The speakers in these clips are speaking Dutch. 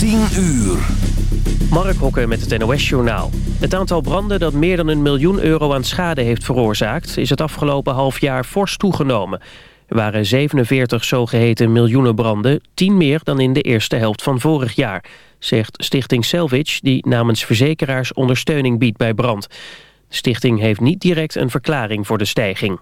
10 uur. Mark Hokker met het NOS-journaal. Het aantal branden dat meer dan een miljoen euro aan schade heeft veroorzaakt... is het afgelopen half jaar fors toegenomen. Er waren 47 zogeheten miljoenenbranden, 10 meer dan in de eerste helft van vorig jaar... zegt Stichting Selvage, die namens verzekeraars ondersteuning biedt bij brand. De stichting heeft niet direct een verklaring voor de stijging.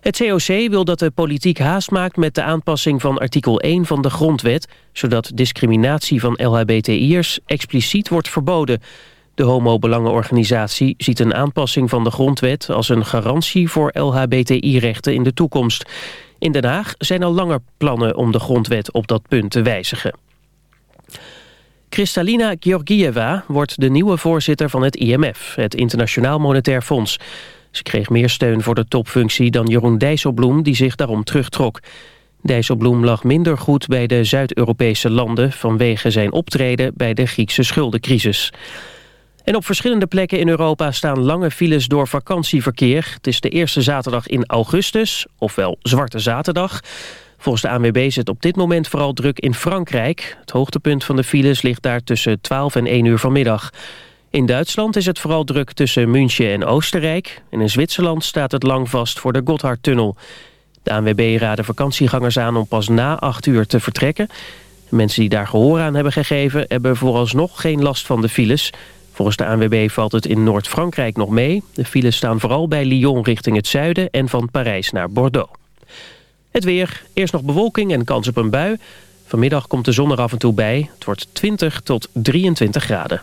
Het COC wil dat de politiek haast maakt met de aanpassing van artikel 1 van de grondwet, zodat discriminatie van LHBTI'ers expliciet wordt verboden. De homo-belangenorganisatie ziet een aanpassing van de grondwet als een garantie voor LHBTI-rechten in de toekomst. In Den Haag zijn al langer plannen om de grondwet op dat punt te wijzigen. Kristalina Georgieva wordt de nieuwe voorzitter van het IMF, het Internationaal Monetair Fonds. Ze kreeg meer steun voor de topfunctie dan Jeroen Dijsselbloem die zich daarom terugtrok. Dijsselbloem lag minder goed bij de Zuid-Europese landen vanwege zijn optreden bij de Griekse schuldencrisis. En op verschillende plekken in Europa staan lange files door vakantieverkeer. Het is de eerste zaterdag in augustus, ofwel Zwarte Zaterdag. Volgens de ANWB het op dit moment vooral druk in Frankrijk. Het hoogtepunt van de files ligt daar tussen 12 en 1 uur vanmiddag. In Duitsland is het vooral druk tussen München en Oostenrijk. En in Zwitserland staat het lang vast voor de Gotthardtunnel. De ANWB raden vakantiegangers aan om pas na 8 uur te vertrekken. Mensen die daar gehoor aan hebben gegeven... hebben vooralsnog geen last van de files. Volgens de ANWB valt het in Noord-Frankrijk nog mee. De files staan vooral bij Lyon richting het zuiden... en van Parijs naar Bordeaux. Het weer. Eerst nog bewolking en kans op een bui. Vanmiddag komt de zon er af en toe bij. Het wordt 20 tot 23 graden.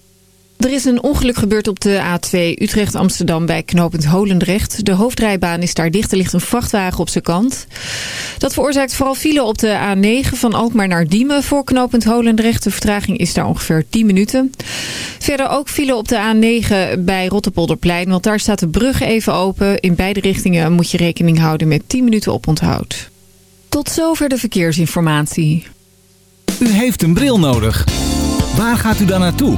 Er is een ongeluk gebeurd op de A2 Utrecht-Amsterdam bij knooppunt Holendrecht. De hoofdrijbaan is daar dicht. Er ligt een vrachtwagen op zijn kant. Dat veroorzaakt vooral file op de A9 van Alkmaar naar Diemen voor knooppunt Holendrecht. De vertraging is daar ongeveer 10 minuten. Verder ook file op de A9 bij Rotterpolderplein. Want daar staat de brug even open. In beide richtingen moet je rekening houden met 10 minuten oponthoud. Tot zover de verkeersinformatie. U heeft een bril nodig. Waar gaat u dan naartoe?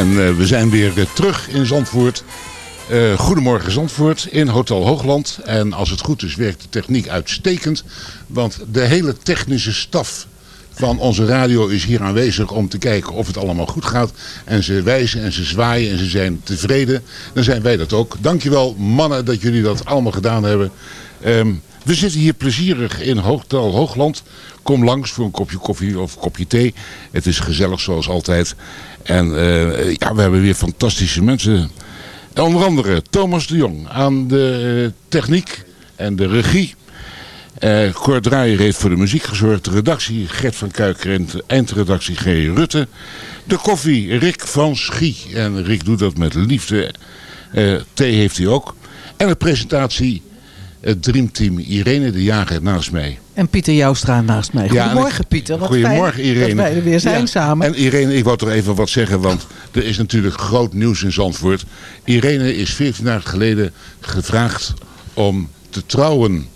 En eh, we zijn weer eh, terug in Zandvoort. Eh, goedemorgen Zandvoort in Hotel Hoogland. En als het goed is werkt de techniek uitstekend. Want de hele technische staf van onze radio is hier aanwezig om te kijken of het allemaal goed gaat. En ze wijzen en ze zwaaien en ze zijn tevreden. Dan zijn wij dat ook. Dankjewel mannen dat jullie dat allemaal gedaan hebben. Ehm, we zitten hier plezierig in Hotel Hoogland. Kom langs voor een kopje koffie of kopje thee. Het is gezellig zoals altijd. En eh, ja, we hebben weer fantastische mensen. Onder andere Thomas de Jong aan de eh, techniek en de regie. Eh Cor Draaier heeft voor de muziek gezorgd. De redactie Gert van Kuiker en de eindredactie G. Rutte. De koffie Rick van Schie. En Rick doet dat met liefde. Eh, thee heeft hij ook. En de presentatie het Dreamteam Irene de Jager naast mij. En Pieter Joustra naast mij. Ja, Goedemorgen ik- Pieter. Wat Goedemorgen fijn Irene. Dat wij er weer zijn Ja. samen. En Irene, ik wou toch even wat zeggen, want er is natuurlijk groot nieuws in Zandvoort. Irene is 14 jaar geleden gevraagd om te trouwen.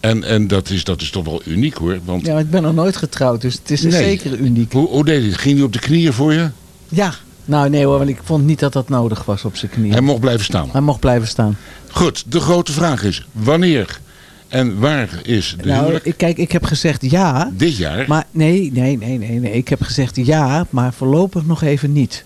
En, en dat, is, dat is toch wel uniek hoor. Want Ja, maar ik ben nog nooit getrouwd, dus het is Nee. zeker uniek. hoe, hoe deed hij? Ging hij op de knieën voor je? Ja, nou nee hoor, want ik vond niet dat dat nodig was op zijn knieën. Hij mocht blijven staan. Hij mocht blijven staan. Goed, de grote vraag is wanneer en waar is de nou, ik, kijk, ik heb gezegd ja. Dit jaar? Maar nee, nee, nee, nee, nee. Ik heb gezegd ja, maar voorlopig nog even niet.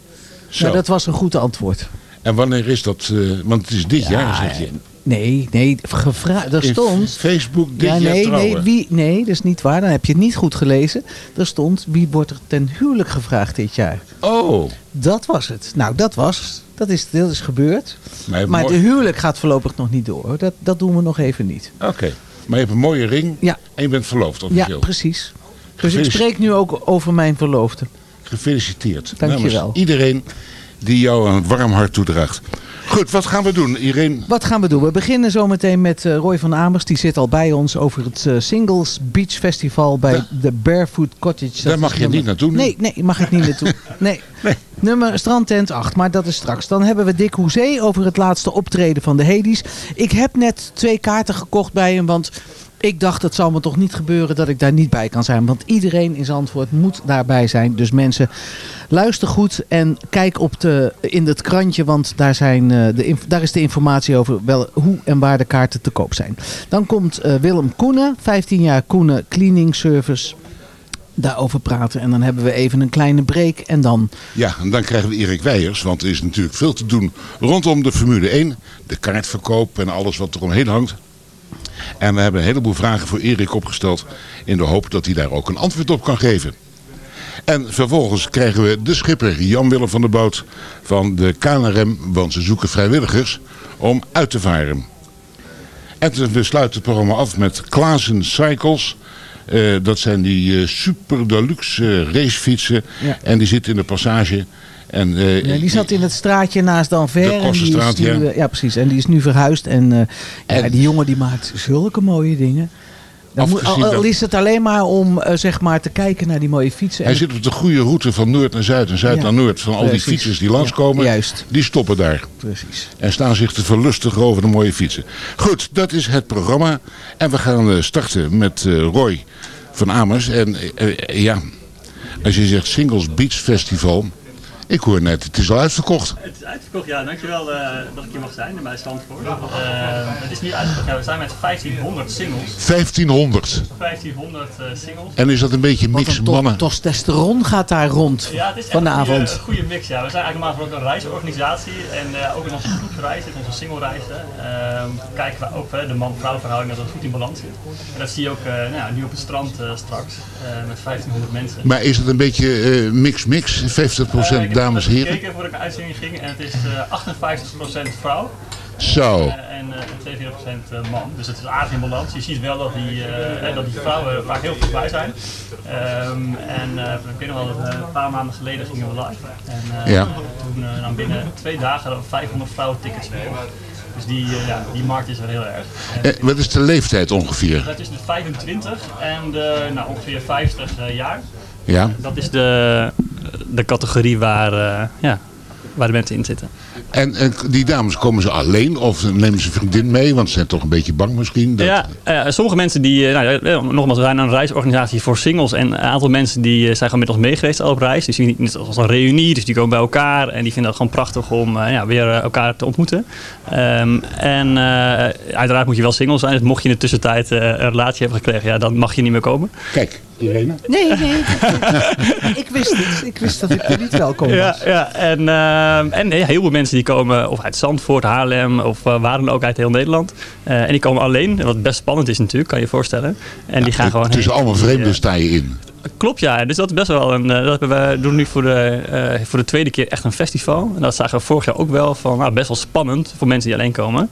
Zo. Nou, dat was een goed antwoord. En wanneer is dat? eh, want het is dit Ja, jaar, zeg je. Nee, nee, gevraagd. Er stond. Facebook dit ja, jaar nee, trouwen. nee, wie, nee, dat is niet waar. Dan heb je het niet goed gelezen. Er stond wie wordt er ten huwelijk gevraagd dit jaar. Oh, Dat was het. Nou, dat was. Dat is, dat is gebeurd. maar, Maar de huwelijk gaat voorlopig nog niet door. Dat, dat doen we nog even niet. Oké, maar je hebt een mooie ring Ja. en je bent verloofd Ja, officieel. precies. Dus ik spreek nu ook over mijn verloofde. Gefeliciteerd. Dank je wel. iedereen die jou een warm hart toedraagt. Goed, wat gaan we doen, Irene? Wat gaan we doen? We beginnen zometeen met eh, Roy van Amers. Die zit al bij ons over het eh, Singles Beach Festival bij de Barefoot Cottage. Daar mag je nummer- niet naartoe nu. Nee, nee, mag ik niet naartoe. Nee. Nummer Strandtent 8, maar dat is straks. Dan hebben we Dick Hoezee over het laatste optreden van de Hades. Ik heb net twee kaarten gekocht bij hem, want ik dacht het zal me toch niet gebeuren dat ik daar niet bij kan zijn. Want iedereen in Zandvoort moet daarbij zijn. Dus mensen, luister goed en kijk op de, in het krantje, want daar, zijn, eh, de, daar is de informatie over wel, hoe en waar de kaarten te koop zijn. Dan komt eh, Willem Koenen, 15 jaar Koenen Cleaning Service. Daarover praten en dan hebben we even een kleine break en dan Ja, en dan krijgen we Erik Weijers, want er is natuurlijk veel te doen rondom de Formule 1. De kaartverkoop en alles wat er omheen hangt. En we hebben een heleboel vragen voor Erik opgesteld in de hoop dat hij daar ook een antwoord op kan geven. En vervolgens krijgen we de schipper Jan-Willem van der Boot van de KNRM, want ze zoeken vrijwilligers om uit te varen. En we sluiten het programma af met Klaassen Cycles. Eh, dat zijn die eh, super deluxe eh, racefietsen. Ja. En die zitten in de passage. En, eh, Ja, die zat in het straatje naast Danver. De en die is Kosterstraat, nu, ja. eh, ja, precies. En die is nu verhuisd. En, eh, ja, die jongen die maakt zulke mooie dingen. Moet, al, is het alleen maar om zeg maar te kijken naar die mooie fietsen. Hij zit op de goede route van noord naar zuid en zuid Ja. naar noord. Van al die fietsers die langskomen, Ja, juist. die stoppen daar. Precies. En staan zich te verlustigen over de mooie fietsen. Goed, dat is het programma. En we gaan starten met Roy van Amers. En ja, als je zegt Singles Beach Festival. Ik hoor net, het is al uitverkocht. Het is uitverkocht, ja. Dankjewel eh dat ik hier mag zijn bij Zandvoort. Eh, het is nu uitverkocht. Ja, we zijn met 1500 singles. 1500. 1500 eh, singles. En is dat een beetje mix een to- mannen? testosteron gaat daar rond Ja, het is echt vanavond. een goede, goede mix. Ja. We zijn eigenlijk normaal ook een reisorganisatie. En eh, ook in onze groepsreizen, in onze singlereizen, ehm kijken we ook de man-vrouw verhouding dat het goed in balans zit. En dat zie je ook eh, nou, ja, nu op het strand eh, straks eh, met 1500 mensen. Maar is het een beetje eh, mix-mix? 50% Eh, ik heb dames en heren? gekeken voordat ik de uitzending ging en het is eh 58% vrouw. Zo. Eh, en eh, 42% eh, man. Dus het is aardig in balans. Je ziet wel dat die, eh, eh, dat die vrouwen vaak heel goed bij zijn. Ehm, en eh ik weet nog wel eh, een paar maanden geleden gingen we live. En eh, Ja. toen eh, dan binnen twee dagen hadden we 500 vrouwen tickets. Dus die, eh, ja, die markt is er heel erg. En Eh, wat is de leeftijd ongeveer? dat is de 25 en de nou, ongeveer 50 eh, jaar. Ja. Dat is de, de categorie waar, eh, ja, waar de mensen in zitten. En, en die dames, komen ze alleen of nemen ze vriendin mee? Want ze zijn toch een beetje bang misschien. Dat... Ja, eh, sommige mensen die, eh, nou, ja, nogmaals, we zijn een reisorganisatie voor singles en een aantal mensen die zijn gewoon met ons meegeweest al op reis. Dus die niet als een reunie, dus die komen bij elkaar en die vinden het gewoon prachtig om ja, weer elkaar te ontmoeten. Ehm, en uiteraard moet je wel single zijn, dus mocht je in de tussentijd een relatie hebben gekregen, ja, dan mag je niet meer komen. Kijk, Irene. Nee, nee. ik wist het. Ik wist dat ik er niet welkom was. Ja, ja en, ehm, en eh, heel veel mensen die komen of uit Zandvoort, Haarlem of uh, waar dan ook uit heel Nederland. Uh, en die komen alleen, wat best spannend is natuurlijk, kan je je voorstellen. En die gaan gewoon Tussen heen. allemaal vreemden eh, sta je in. Klopt, ja. Dus dat is best wel een. eh, dat hebben we doen nu voor de, eh, voor de tweede keer echt een festival. En dat zagen we vorig jaar ook wel van nou, best wel spannend voor mensen die alleen komen.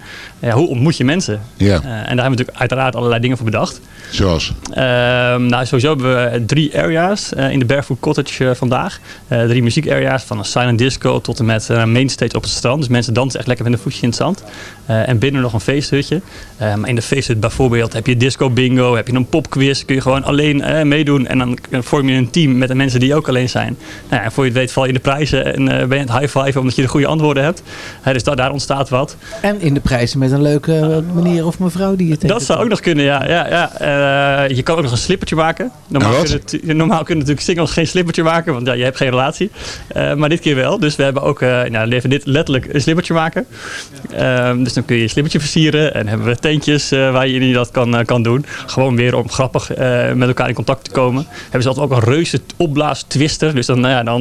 Hoe ontmoet je mensen? Ja. Eh, en daar hebben we natuurlijk uiteraard allerlei dingen voor bedacht. Zoals? Ehm, nou, sowieso hebben we drie areas in de Barefoot Cottage vandaag. Drie muziekareas, van een silent disco tot en met een mainstage op het strand. Dus mensen dansen echt lekker met een voetje in het zand. Eh, en binnen nog een feesthutje. Eh, maar in de feesthut bijvoorbeeld heb je disco bingo, heb je een popquiz. Kun je gewoon alleen eh, meedoen en dan vorm je een team met de mensen die ook alleen zijn. Nou, ja, en voor je het weet val je in de prijzen en eh, ben je het high five omdat je de goede antwoorden hebt. Dus da- daar ontstaat wat. En in de prijzen met een leuke meneer of mevrouw die je tegen Dat zou ook nog kunnen, ja. ja, ja. Eh, je kan ook nog een slippertje maken. Normaal, wat? kunnen, tu- normaal kunnen natuurlijk singles geen slippertje maken, want ja, je hebt geen relatie. Eh, maar dit keer wel. Dus we hebben ook, eh nou, even dit letterlijk een slippertje maken. Ehm, dus dan kun je je slippertje versieren en hebben we tentjes eh, waar je dat kan, eh, kan doen. Gewoon weer om grappig eh, met elkaar in contact te komen. Hebben ze altijd ook een reuze opblaas twister. Dus dan, nou ja, dan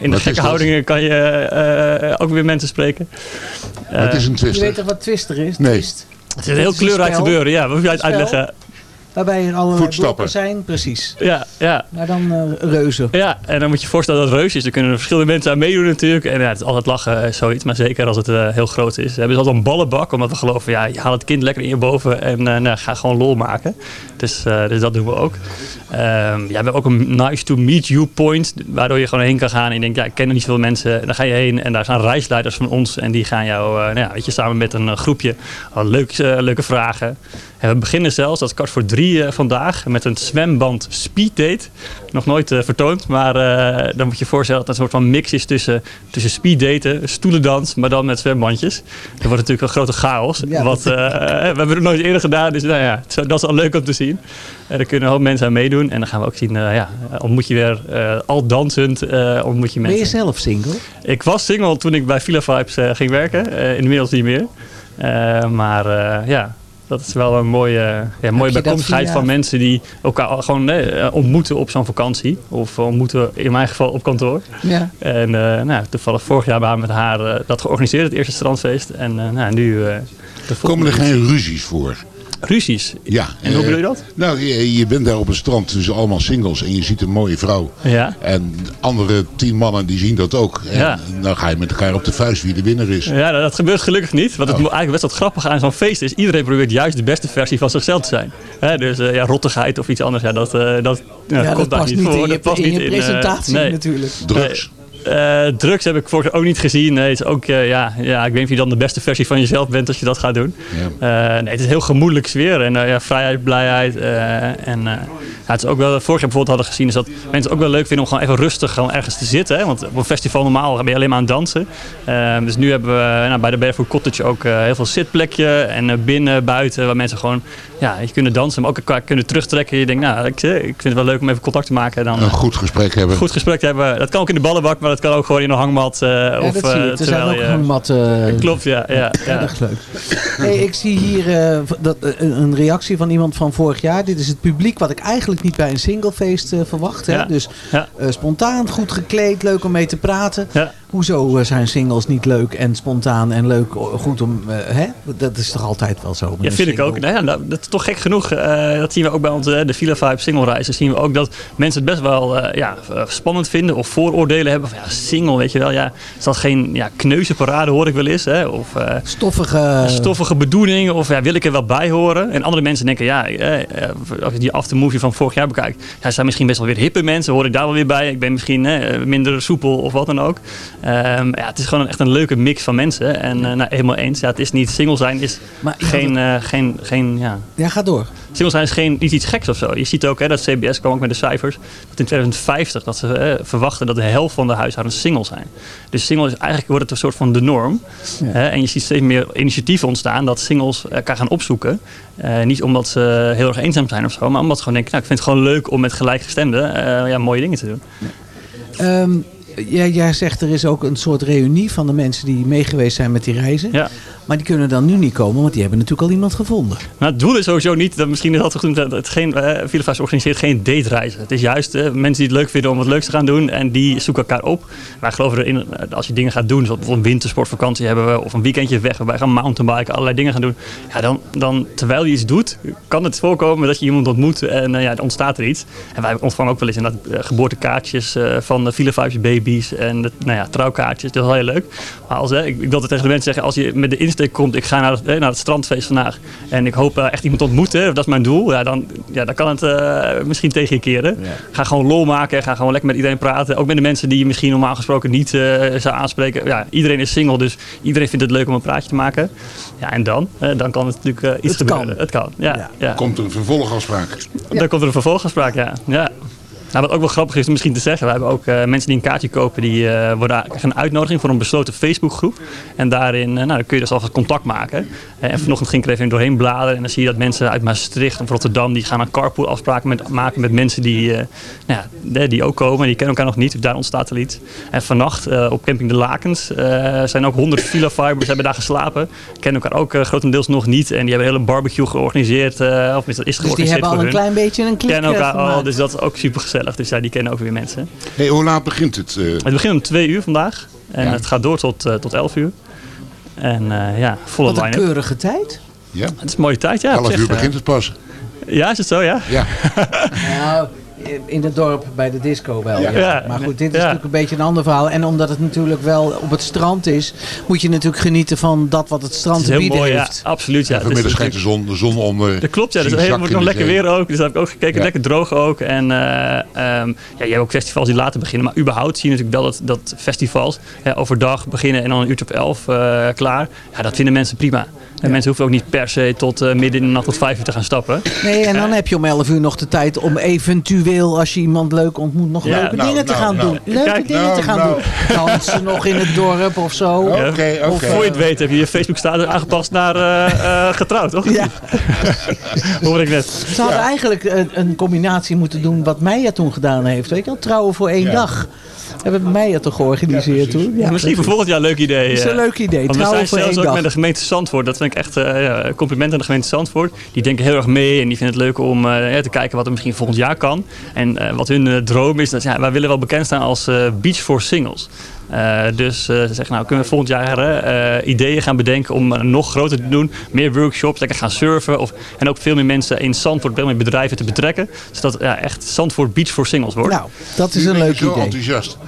in de gekke houdingen kan je eh, ook weer mensen spreken. Wat is een Je twister? weet toch wat twister is? Nee. Twist. Het is een heel kleurrijk gebeuren, ja. Wat moet je uit- Spel. uitleggen? Waarbij er allerlei Voetstappen. blokken zijn. Precies. Ja, ja. Maar dan eh, reuzen. Ja, en dan moet je je voorstellen dat het reus is. Er kunnen verschillende mensen aan meedoen natuurlijk. En ja, het is altijd lachen, eh, zoiets. Maar zeker als het eh, heel groot is. We hebben dus altijd een ballenbak. Omdat we geloven, ja, je haalt het kind lekker in je boven. En eh, nou, ga gewoon lol maken. Dus, eh, dus dat doen we ook. Ehm, ja, we hebben ook een nice to meet you point. Waardoor je gewoon heen kan gaan. En je denkt, ja, ik ken er niet zoveel mensen. En dan ga je heen. En daar zijn reisleiders van ons. En die gaan jou, eh, nou ja, weet je, samen met een groepje. leuk, leuke vragen. En we beginnen zelfs, dat is kwart voor drie. eh, vandaag met een zwemband speeddate. Nog nooit eh, vertoond, maar eh, dan moet je je voorstellen dat het een soort van mix is tussen, tussen speeddaten, stoelendans, maar dan met zwembandjes. Dat wordt natuurlijk een grote chaos. Ja, wat, dat- we hebben het nooit eerder gedaan, dus nou ja, dat is al leuk om te zien. En er kunnen een hoop mensen aan meedoen. En dan gaan we ook zien, ja, ontmoet je weer al dansend, ontmoet je Ben mensen. je zelf single? Ik was single toen ik bij Villa Vibes ging werken. Inmiddels niet meer. Maar ja, dat is wel een mooie, ja, mooie bijkomstigheid via- van mensen die elkaar gewoon eh, ontmoeten op zo'n vakantie. Of ontmoeten in mijn geval op kantoor. Ja. En eh, nou, toevallig vorig jaar waren we met haar eh, dat georganiseerd, het eerste strandfeest. En eh, nou, nu... eh, de Komen er geen ruzies voor? Ruzies? Ja. En hoe eh, bedoel je dat? Nou, je, je bent daar op het strand tussen allemaal singles en je ziet een mooie vrouw. Ja. En andere tien mannen die zien dat ook. En Ja. dan ga je met elkaar op de vuist wie de winnaar is. Ja, dat gebeurt gelukkig niet. Wat het Oh. eigenlijk best wat grappig aan zo'n feest is, iedereen probeert juist de beste versie van zichzelf te zijn. Hè, dus eh, ja, rottigheid of iets anders, ja, dat, eh, dat, ja, Ja, dat komt daar niet voor. in je- dat past in niet je eh, presentatie nee. natuurlijk. Drugs. Eh, drugs heb ik vorig jaar ook niet gezien. Nee, het is ook, eh, ja, ja, ik weet niet of je dan de beste versie van jezelf bent als je dat gaat doen. Eh, nee, het is een heel gemoedelijk sfeer. En ja, vrijheid, blijheid. en ja, het is ook wel, vorig jaar bijvoorbeeld hadden gezien, is dat mensen het ook wel leuk vinden om gewoon even rustig gewoon ergens te zitten. Hè? Want op een festival normaal ben je alleen maar aan het dansen. Dus nu hebben we nou, bij de Barefoot Cottage ook heel veel zitplekje. En binnen, buiten, waar mensen gewoon ja, je kunnen dansen, maar ook elkaar kunnen terugtrekken. Je denkt, nou, ik, ik vind het wel leuk om even contact te maken. Dan, Een goed gesprek hebben. goed gesprek te hebben. Dat kan ook in de ballenbak, maar dat kan ook gewoon in een hangmat. eh, Ja, of, dat zie je. eh, Er zijn ook hangmatten. Klopt, ja. ja, ja. Leuk. Hey, ik zie hier eh, dat, eh, een reactie van iemand van vorig jaar. Dit is het publiek wat ik eigenlijk niet bij een singlefeest eh, verwacht. Hè? Dus eh, spontaan, goed gekleed, leuk om mee te praten. Hoezo eh, zijn singles niet leuk en spontaan en leuk, eh, goed om... eh, hè? Dat is toch altijd wel zo? Ja, vind ik ook. Nou ja, nou, dat is toch gek genoeg. eh, dat zien we ook bij onze eh, de Villa Vibe single reizen. Zien we ook dat mensen het best wel eh, ja, eh, spannend vinden of vooroordelen hebben. Van ja, single, weet je wel. Ja, is dat geen ja, kneuzenparade hoor ik wel eens. Hè? Of eh, Stoffige... stoffige bedoeling. Of ja, wil ik er wel bij horen. En andere mensen denken, ja, eh, eh, als je die aftermovie van vorig jaar bekijkt. Ja, zijn misschien best wel weer hippe mensen. Hoor ik daar wel weer bij. Ik ben misschien minder soepel of wat dan ook. Ehm, ja, het is gewoon echt een leuke mix van mensen. En nou, helemaal eens. Ja, het is niet single zijn is Maar geen, geen, geen ja, Ja, ga door. Single zijn is geen, niet iets geks of zo. Je ziet ook, hè, dat CBS kwam ook met de cijfers, dat in 2050 dat ze eh, verwachten dat de helft van de huishoudens single zijn. Dus single is eigenlijk wordt het een soort van de norm. Ja. Hè, en je ziet steeds meer initiatieven ontstaan dat singles elkaar gaan opzoeken. Eh, niet omdat ze heel erg eenzaam zijn of zo, maar omdat ze gewoon denken, nou, ik vind het gewoon leuk om met gelijkgestemden eh, ja, mooie dingen te doen. Ehm, jij, jij zegt er is ook een soort reunie van de mensen die meegeweest zijn met die reizen. Ja. Maar die kunnen dan nu niet komen, want die hebben natuurlijk al iemand gevonden. Nou, het doel is sowieso niet, dat misschien is dat goed, dat het geen, uh, organiseert geen datereizen. Het is juist uh, mensen die het leuk vinden om wat leuks te gaan doen en die zoeken elkaar op. Wij geloven erin, uh, als je dingen gaat doen, zoals bijvoorbeeld een wintersportvakantie hebben we, of een weekendje weg waarbij we gaan mountainbiken, allerlei dingen gaan doen. Ja, dan, dan terwijl je iets doet, kan het voorkomen dat je iemand ontmoet en uh, ja, er ontstaat er iets. En wij ontvangen ook wel eens inderdaad geboortekaartjes uh, van de Vilifas baby's en de, nou ja, trouwkaartjes. Dat is wel heel leuk. Maar als, ik, ik wil het tegen de mensen zeggen, als je met de insteek komt, ik ga naar het, naar het strandfeest vandaag en ik hoop echt iemand te ontmoeten, dat is mijn doel, ja, dan, ja, dan kan het uh, misschien tegen je keren. Ja. Ga gewoon lol maken, ga gewoon lekker met iedereen praten. Ook met de mensen die je misschien normaal gesproken niet uh, zou aanspreken. Ja, iedereen is single, dus iedereen vindt het leuk om een praatje te maken. Ja, en dan? Uh, dan kan het natuurlijk uh, iets het gebeuren. Kan. Het kan. Ja, ja. ja. Komt er een vervolgafspraak? Ja. Dan komt er een vervolgafspraak, ja. ja. Nou, wat ook wel grappig is misschien te zeggen, we hebben ook uh, mensen die een kaartje kopen, die uh, worden krijgen een uitnodiging voor een besloten Facebookgroep. En daarin uh, nou, dan kun je dus alvast contact maken. en vanochtend ging ik er even doorheen bladeren en dan zie je dat mensen uit Maastricht of Rotterdam, die gaan een carpool afspraken met, maken met mensen die, nou ja, die ook komen. Die kennen elkaar nog niet, dus daar ontstaat er iets. En vannacht op camping De Lakens zijn ook 100 Villa Fibers hebben daar geslapen. Kennen elkaar ook grotendeels nog niet en die hebben een hele barbecue georganiseerd. of is dat is dus die hebben al een klein beetje een klik Kennen elkaar gemaakt. al, dus dat is ook super gezellig. Dus ja, die kennen ook weer mensen. Hey, hoe laat begint het? Uh... Het begint om twee uur vandaag. En ja. het gaat door tot, uh, tot elf uur. En uh, ja, volle Wat een keurige tijd. Ja. Het is een mooie tijd, ja. Elf zeg, uur begint het pas. Ja, is het zo, ja? Ja. nou, in het dorp bij de disco wel. Ja. Ja. Ja. Maar goed, dit is Ja. natuurlijk een beetje een ander verhaal. En omdat het natuurlijk wel op het strand is, moet je natuurlijk genieten van dat wat het strand Het is te heel bieden mooi, ja, heeft. absoluut. Ja. Het is Vanmiddag schijnt de zon, de zon onder. Dat klopt, ja. Dus het wordt nog lekker weer ook. Dus daar heb ik ook gekeken. Ja. Lekker droog ook. En eh, ehm, ja, je hebt ook festivals die later beginnen. Maar überhaupt zie je natuurlijk wel dat, dat festivals ja, overdag beginnen en dan een uurtje op elf eh, klaar. Ja, dat vinden mensen prima. En mensen hoeven ook niet per se tot eh, midden in de nacht tot vijf uur te gaan stappen. Nee, en dan heb je om 11 uur nog de tijd om eventueel, als je iemand leuk ontmoet, nog Ja, leuke nou, dingen te nou, gaan nou. doen. Leuke Kijk, dingen nou, te gaan nou. doen. Dansen nog in het dorp of zo. Oké, Ja. oké. Of voor je het weet heb je je Facebook status aangepast naar eh, eh, getrouwd, toch? Ja. Hoor ik net. Ze hadden eigenlijk een, een combinatie moeten doen wat Meijer toen gedaan heeft. Weet je wel, trouwen voor één Ja. dag. Hebben Meijer toch georganiseerd toen? Ja, misschien voor volgend jaar een leuk idee. Dat is eh. een leuk idee. Want we zijn voor zelfs ook dag. met de gemeente Zandvoort. Dat vind ik echt eh, ja, een compliment aan de gemeente Zandvoort. Die denken heel erg mee en die vinden het leuk om eh, te kijken wat er misschien volgend jaar kan. En eh, wat hun eh, droom is, dat ja, wij willen wel bekend staan als eh, Beach for Singles. Eh, dus eh, ze zeggen, nou kunnen we volgend jaar eh, ideeën gaan bedenken om eh, nog groter te doen. Meer workshops, lekker gaan surfen. Of, en ook veel meer mensen in Zandvoort, veel meer bedrijven te betrekken. Zodat ja, echt Zandvoort Beach for Singles wordt. Nou, dat is een leuk zo idee. enthousiast.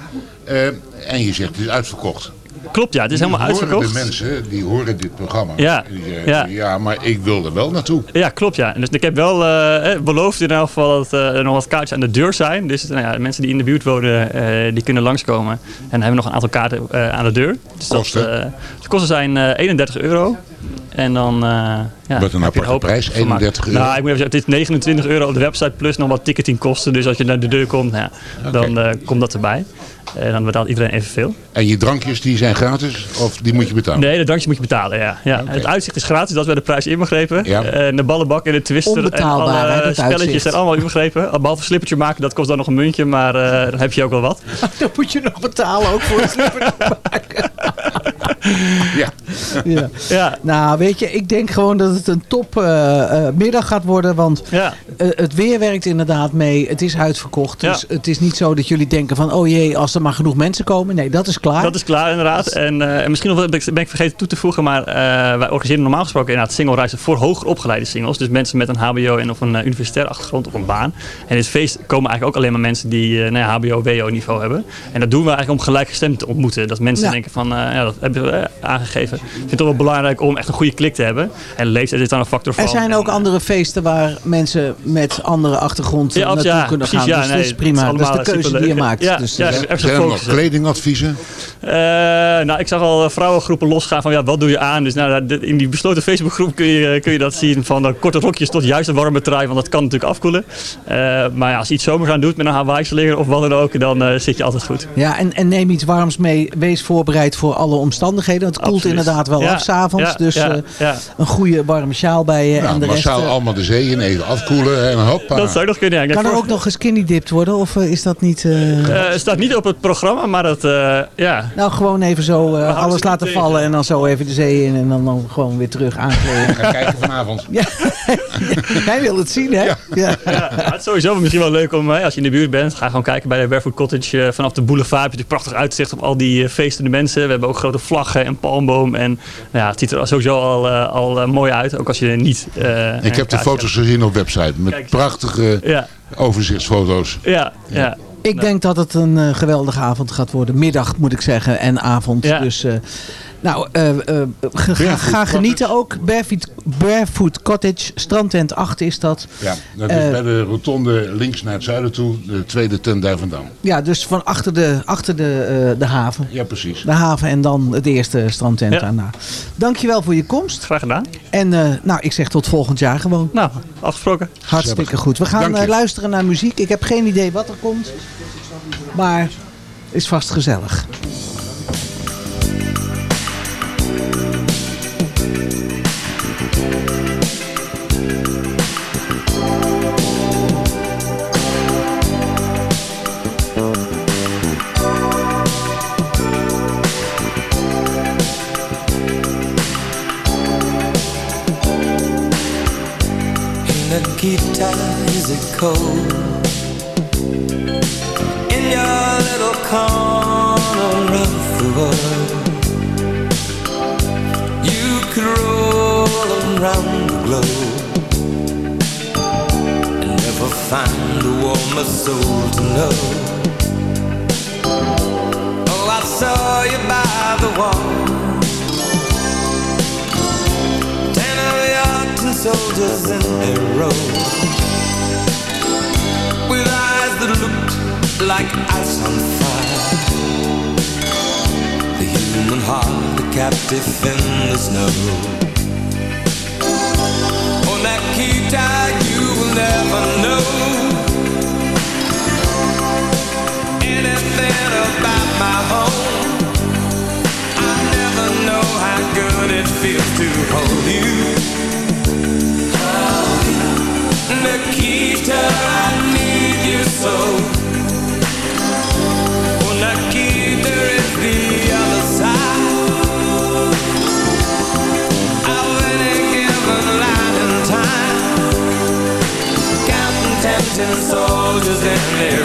Eh, en je zegt het is uitverkocht. Klopt, ja, het is helemaal uitverkocht. de mensen die horen dit programma. Ja, En die zeggen, ja. ja. maar ik wil er wel naartoe. Ja, klopt ja. Dus ik heb wel eh, eh, beloofd in elk geval dat eh, er nog wat kaartjes aan de deur zijn. Dus nou ja, de mensen die in de buurt wonen, eh, die kunnen langskomen. En dan hebben we nog een aantal kaarten eh, aan de deur. Dus Kosten? eh, de kosten zijn eh 31 euro. En dan eh ja, Wat een aparte prijs, gemaakt. 31 euro. Nou, ik moet even zeggen, het is 29 euro op de website plus nog wat ticketingkosten. Dus als je naar de deur komt, nou ja, dan eh, komt dat erbij. En dan betaalt iedereen evenveel. En je drankjes die zijn gratis of die moet je betalen? Nee, de drankjes moet je betalen, ja. ja. Het uitzicht is gratis, dat is bij de prijs inbegrepen. Ja. Eh, de ballenbak en de twister en alle hè, dat spelletjes uitzicht. zijn allemaal inbegrepen. Behalve een slippertje maken, dat kost dan nog een muntje, maar eh, dan heb je ook wel wat. Dan moet je nog betalen ook voor het slipper. Ja. ja. Ja, Nou, weet je, ik denk gewoon dat het een top eh, eh, middag gaat worden. Want ja. eh, het weer werkt inderdaad mee. Het is uitverkocht. Dus het is niet zo dat jullie denken van... oh jee, als er maar genoeg mensen komen. Nee, dat is klaar. Dat is klaar inderdaad. En, en misschien nog wel- ben ik, ben ik vergeten toe te voegen, maar wij organiseren normaal gesproken inderdaad singlereizen voor hoger opgeleide singles. Dus mensen met een hbo en of een universitaire achtergrond of een baan. En in dit feest komen eigenlijk ook alleen maar mensen die nou ja, hbo, wo niveau hebben. En dat doen we eigenlijk om gelijkgestemd te ontmoeten. Dat mensen denken van, ja, dat hebben we aangegeven. Ik vind het toch wel belangrijk om echt een goede klik te hebben. En leeftijd is daar een factor van. Er zijn ook En, andere feesten waar mensen met andere achtergrond Ja, naartoe ja, kunnen precies, gaan. ja, dus nee, dat is prima. dat is de keuze die je maakt. Ja, dus, ja, eh, even Zijn er nog kledingadviezen? Eh, nou, ik zag al eh, vrouwengroepen losgaan van ja, wat doe je aan? Dus nou, de- in die besloten Facebookgroep kun je, kun je dat zien. Van korte rokjes tot juist een warme trui, want dat kan natuurlijk afkoelen. Eh, maar ja, als je iets zomers aan doet met een Hawaii slinger of wat dan ook, dan eh, zit je altijd goed. Ja, en, en neem iets warms mee. Wees voorbereid voor alle omstandigheden. Het koelt Absoluut. inderdaad wel Ja, af s'avonds. ja, dus ja, eh, een goede warme sjaal bij je. Nou, en de rest, massaal eh, allemaal de zee in, even afkoelen en hoppa. Dat zou nog kunnen. Ja. Heb kan er ook nog geskinny dipped worden? Of eh, is dat niet... eh, Eh, het staat niet op het programma, maar dat, eh, ja. Nou, gewoon even zo eh, alles laten tegen. vallen en dan zo even de zee in en dan, dan gewoon weer terug aankleden. Ga kijken vanavond. ja. Jij wil het zien, hè? Ja. Ja, ja, het is sowieso misschien wel leuk om, als je in de buurt bent, ga gewoon kijken bij de Barefoot Cottage vanaf de boulevard. Heb je prachtig uitzicht op al die feestende mensen. We hebben ook grote vlaggen en palmboom. En nou ja, het ziet er sowieso al, eh, al eh, mooi uit, ook als je er niet... eh, Ik heb de foto's gezien op website met Kijk. prachtige. Ja, overzichtsfoto's. ja, ja. Ik denk dat het een geweldige avond gaat worden. Middag moet ik zeggen en avond. Ja. Dus eh, nou, eh, eh, ge- ga, Barefoot ga genieten ook. Barefoot, Barefoot Cottage, strandtent 8 is dat. Ja, dat is Eh, bij de rotonde links naar het zuiden toe, de tweede tent daar vandaan. Ja, dus van achter de, achter de, eh, de haven. Ja, precies. De haven en dan het eerste strandtent Ja. daarna. Dankjewel voor je komst. Graag gedaan. En eh, nou, ik zeg tot volgend jaar gewoon. Nou, afgesproken. Hartstikke goed. We gaan luisteren naar muziek. Ik heb geen idee wat er komt. Maar is vast gezellig. Nikita, is it cold? In your little corner of the world You could roll around the globe And never find a warmer soul to know. Oh, I saw you by the wall. Soldiers in a row. With eyes that looked like ice on fire. The human heart, a captive in the snow. On Oh, Nikita, you will never know anything about my home. I never know how good it feels to hold you. Nikita, I need you so. Oh, Nikita is the other side of any given line in time. Counting soldiers in their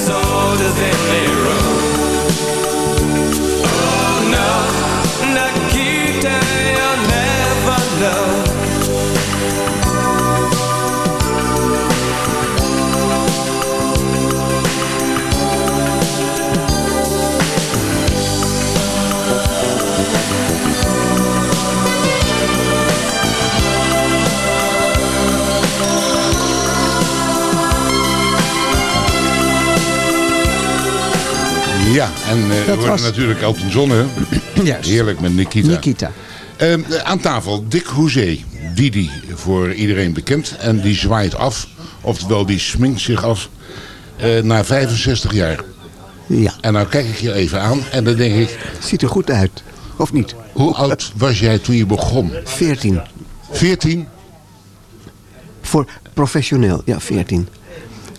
soldiers in their row. Oh no, Nikita, Ja, en eh, we hoorden was- natuurlijk Elton John, hè? Juist. Heerlijk met Nikita. Nikita. Ehm, aan tafel Dick Hoezee, Didi, voor iedereen bekend. En die zwaait af, oftewel die sminkt zich af, eh, na 65 jaar. Ja. En nou kijk ik je even aan en dan denk ik... Ziet er goed uit, of niet? Hoe oud was jij toen je begon? 14. 14? Voor professioneel, ja, 14.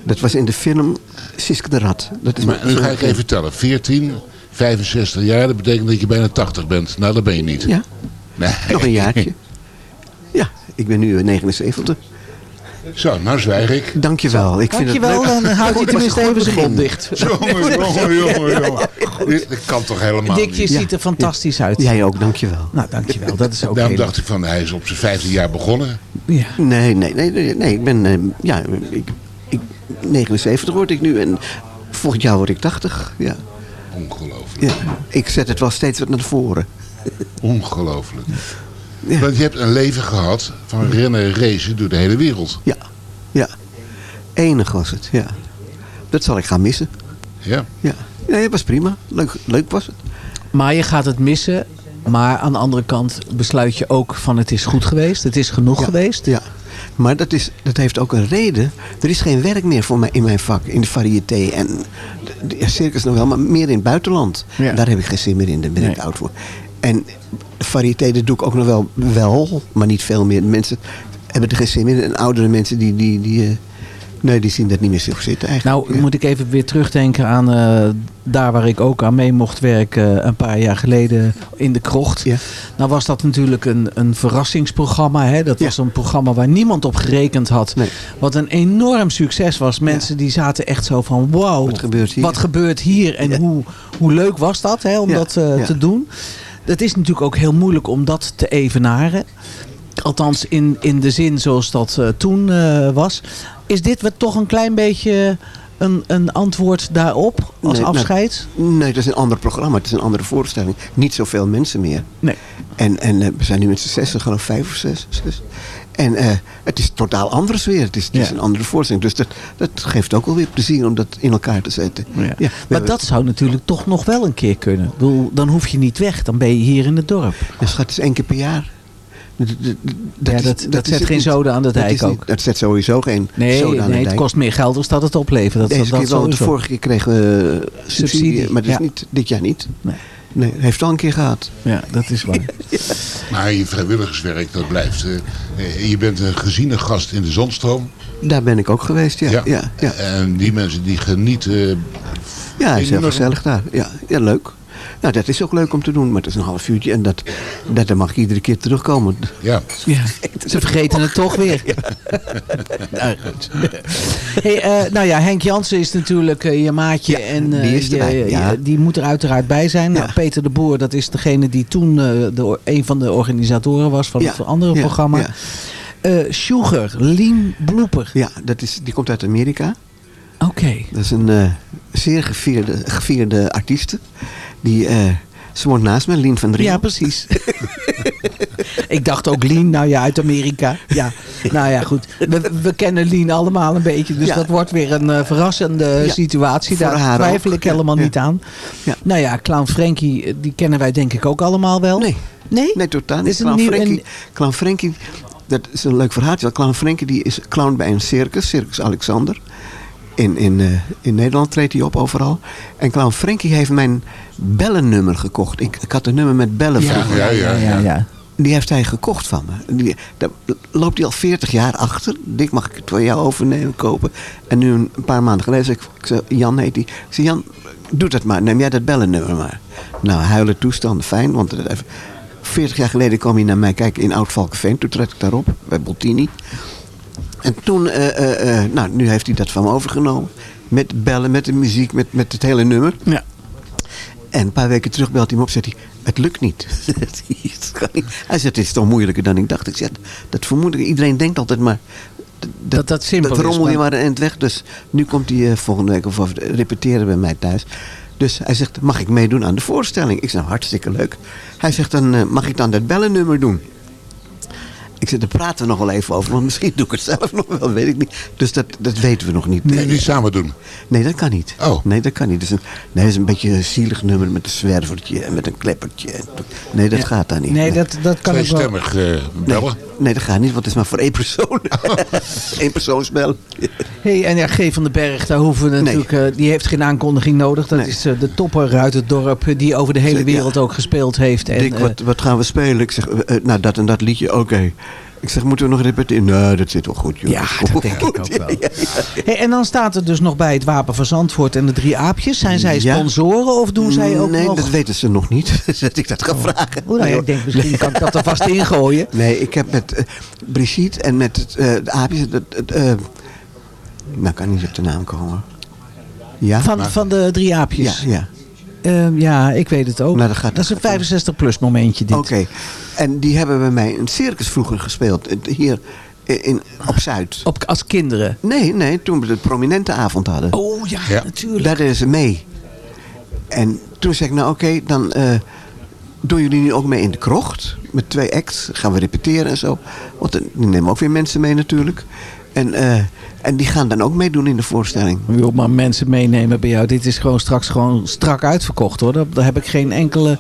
Dat was in de film Siske de Rat. Dat is Maar nu ga ik even tellen. 14, 65 jaar, dat betekent dat je bijna 80 bent. Nou, dat ben je niet. Ja, Nee. nog een jaartje. Ja, ik ben nu eh, 79. Zo, nou zwijg ik. Dankjewel. Ik vind Dankjewel, het leuk. dan houdt hij tenminste even zijn mond dicht. Jongen, jongen, jongen, dit kan toch helemaal Dick, je niet? ziet er fantastisch uit. Jij ook, dankjewel. Nou, dankjewel. Dat is ook Daarom heel dacht ik van, hij is op zijn 15 jaar begonnen. Ja. Nee, nee, nee, nee, nee. Ik ben, eh, ja, ik, ik, 79 word ik nu en volgend jaar word ik 80. Ja. Ongelooflijk. ja. Ik zet het wel steeds wat naar voren. Ongelooflijk. Ja. Want je hebt een leven gehad van rennen en racen door de hele wereld. Ja, ja. Enig was het, ja. Dat zal ik gaan missen. Ja. Ja. Nee, het was prima. Leuk, leuk was het. Maar je gaat het missen. Maar aan de andere kant besluit je ook van het is goed geweest. Het is genoeg Ja. geweest. Ja. Maar dat, is, dat heeft ook een reden. Er is geen werk meer voor mij in mijn vak, in de variété. En de, circus nog wel, maar meer in het buitenland. Ja. Daar heb ik geen zin meer in, daar ben ik oud voor. En de variété, dat doe ik ook nog wel, wel, maar niet veel meer. Mensen hebben er geen zin meer in. En oudere mensen, die, die, die, eh, Nee, die zien dat niet meer zo zitten eigenlijk. Nou, moet ik even weer terugdenken aan eh, daar waar ik ook aan mee mocht werken een paar jaar geleden in de krocht. Nou was dat natuurlijk een, een verrassingsprogramma. Hè? Dat was een programma waar niemand op gerekend had. Wat een enorm succes was. Mensen die zaten echt zo van wow, Wat gebeurt hier? wat gebeurt hier en hoe, hoe leuk was dat hè, om Ja, dat eh, ja. te doen. Het is natuurlijk ook heel moeilijk om dat te evenaren. Althans in, in de zin zoals dat eh, toen eh, was. Is dit wat toch een klein beetje een, een antwoord daarop als Nee, nou, afscheid? Nee, dat is een ander programma. Het is een andere voorstelling. Niet zoveel mensen meer. Nee. En, en eh, we zijn nu met z'n zes, geloof vijf of zes. zes. En eh, het is totaal anders weer. Het is, het is Ja. een andere voorstelling. Dus dat, dat geeft ook wel weer plezier om dat in elkaar te zetten. Ja. maar dat zou natuurlijk toch nog wel een keer kunnen. Ik bedoel, dan hoef je niet weg. Dan ben je hier in het dorp. Ja, schat, het is één keer per jaar. Dat, dat, Ja, dat- zet het geen zoden aan de Dat dijk niet- ook. Dat zet sowieso geen Nee, zoden aan de nee het dijk. kost meer geld als dat het oplevert. Dat, Deze dat, wel, de vorige keer kregen we eh, subsidie, Subsidie, maar dat is ja. niet, dit jaar niet. Nee. Nee, heeft al een keer gehad. Ja, dat is waar. Maar je vrijwilligerswerk, dat blijft. eh, eh, Je bent een geziene gast in de Zondstroom. Daar ben ik ook geweest, ja. ja. ja, En die mensen die genieten... Ja, is heel gezellig daar. Ja, ja, leuk. Nou, dat is ook leuk om te doen, maar het is een half uurtje en dat, dat, daar mag ik iedere keer terugkomen. Ja. Ja, ze vergeten het toch weer. nou, goed. Hey, eh, nou ja, Henk Jansen is natuurlijk eh, je maatje. en eh, die is erbij, je- ja. die moet er uiteraard bij zijn. Nou, Peter de Boer, dat is degene die toen eh, de, een van de organisatoren was van Ja, het andere ja, programma. ja. Eh, Sugar, Lien Blooper. Ja, dat is, die komt uit Amerika. Oké. Dat is een eh, zeer gevierde, gevierde artieste. Die, eh, ze woont naast me, Lien van Driel. Ja, precies. Ik dacht ook Lien, nou ja, uit Amerika. Ja, nou ja, goed. We, we kennen Lien allemaal een beetje. Dus Ja. dat wordt weer een eh, verrassende Ja, situatie. voor Daar twijfel ook. ik helemaal Ja, niet aan. Ja. Nou ja, Clown Frankie, eh, die kennen wij denk ik ook allemaal wel. Nee. Nee? Nee, totaal niet. is een Clown nieuw- Frankie, een- Clown Frankie, dat is een leuk verhaaltje. Clown Frankie die is clown bij een circus, Circus Alexander. In, in, eh, in Nederland treedt hij op overal. En Clown Frankie heeft mijn bellennummer gekocht. Ik, ik had een nummer met bellen Ja, vroeger. ja, ja, ja, ja. Die heeft hij gekocht van me. Die, daar loopt hij al 40 jaar achter. Dik mag ik het voor jou overnemen, kopen. En nu een paar maanden geleden zei ik, ik zei, Jan heet hij. Ik zei, Jan, doe dat maar. Neem jij dat bellennummer maar. Nou, huilen toestanden, fijn. Want het heeft- 40 jaar geleden kwam hij naar mij kijken in Oud-Valkenveen. Toen trad ik daarop, bij Bottini. En toen, eh, eh, eh, nou, nu heeft hij dat van me overgenomen. Met bellen, met de muziek, met, met het hele nummer. Ja. En een paar weken terug belt hij me op zegt hij, het lukt niet. Hij zegt, het is toch moeilijker dan ik dacht. Ik zeg, dat vermoed ik. Iedereen denkt altijd maar... Dat dat simpel dat rommel je maar- eind weg. Dus nu komt hij volgende week of, of repeteren bij mij thuis. Dus hij zegt, mag ik meedoen aan de voorstelling? Ik zeg, nou, hartstikke leuk. Hij zegt, dan mag ik dan dat bellennummer doen? Ik zeg, daar praten we nog wel even over. Want misschien doe ik het zelf nog wel, weet ik niet. Dus dat, dat weten we nog niet. Nee, niet samen doen. Nee, dat kan niet. Oh. Nee, dat kan niet. Dat is een, nee, dat is een beetje een zielig nummer met een zwervertje en met een kleppertje. Nee, dat Ja. gaat daar niet. Nee, dat, dat kan ik wel. Tweestemmig eh, bellen. Nee, nee, dat gaat niet, want het is maar voor één persoon. Eén persoonsbel. Hey, en ja, G. van den Berg, daar hoeven we natuurlijk, eh, die heeft geen aankondiging nodig. Dat Nee. is eh, de topper uit het dorp, die over de hele ja. wereld ook gespeeld heeft. En, Dick, wat, wat gaan we spelen? Ik zeg, nou, dat en dat liedje, oké. Ik zeg, moeten we nog repeteren? Nee, dat zit wel goed, joh. Ja, dat denk ik ook wel. Hey, en dan staat er dus nog bij het Wapen van Zandvoort en de drie aapjes. Zijn zij sponsoren of doen zij ook nee, nog... dat weten ze nog niet. dat ik dat ga vragen. Oh, nou ja, ik denk, misschien kan ik dat er vast ingooien. Nee, ik heb met eh, Brigitte en met eh, de aapjes... Het, het, eh, nou, kan niet op de naam komen. Ja? Van, van de drie aapjes. Ja, ja. Ehm, ja, ik weet het ook. Nou, dat gaat- dat is een 65 plus momentje dit. Oké. En die hebben bij mij een circus vroeger gespeeld. eh, Hier in, op Zuid. Op, als kinderen. Nee, nee, toen we de prominente avond hadden. Oh ja, Ja. natuurlijk. Daar deden ze mee. En toen zei ik, nou oké, dan eh, doen jullie nu ook mee in de krocht. Met twee acts. Gaan we repeteren en zo. Want dan nemen ook weer mensen mee natuurlijk. En, eh, en die gaan dan ook meedoen in de voorstelling. Wil maar mensen meenemen bij jou. Dit is gewoon straks gewoon strak uitverkocht hoor. Daar, daar heb ik geen enkele Daar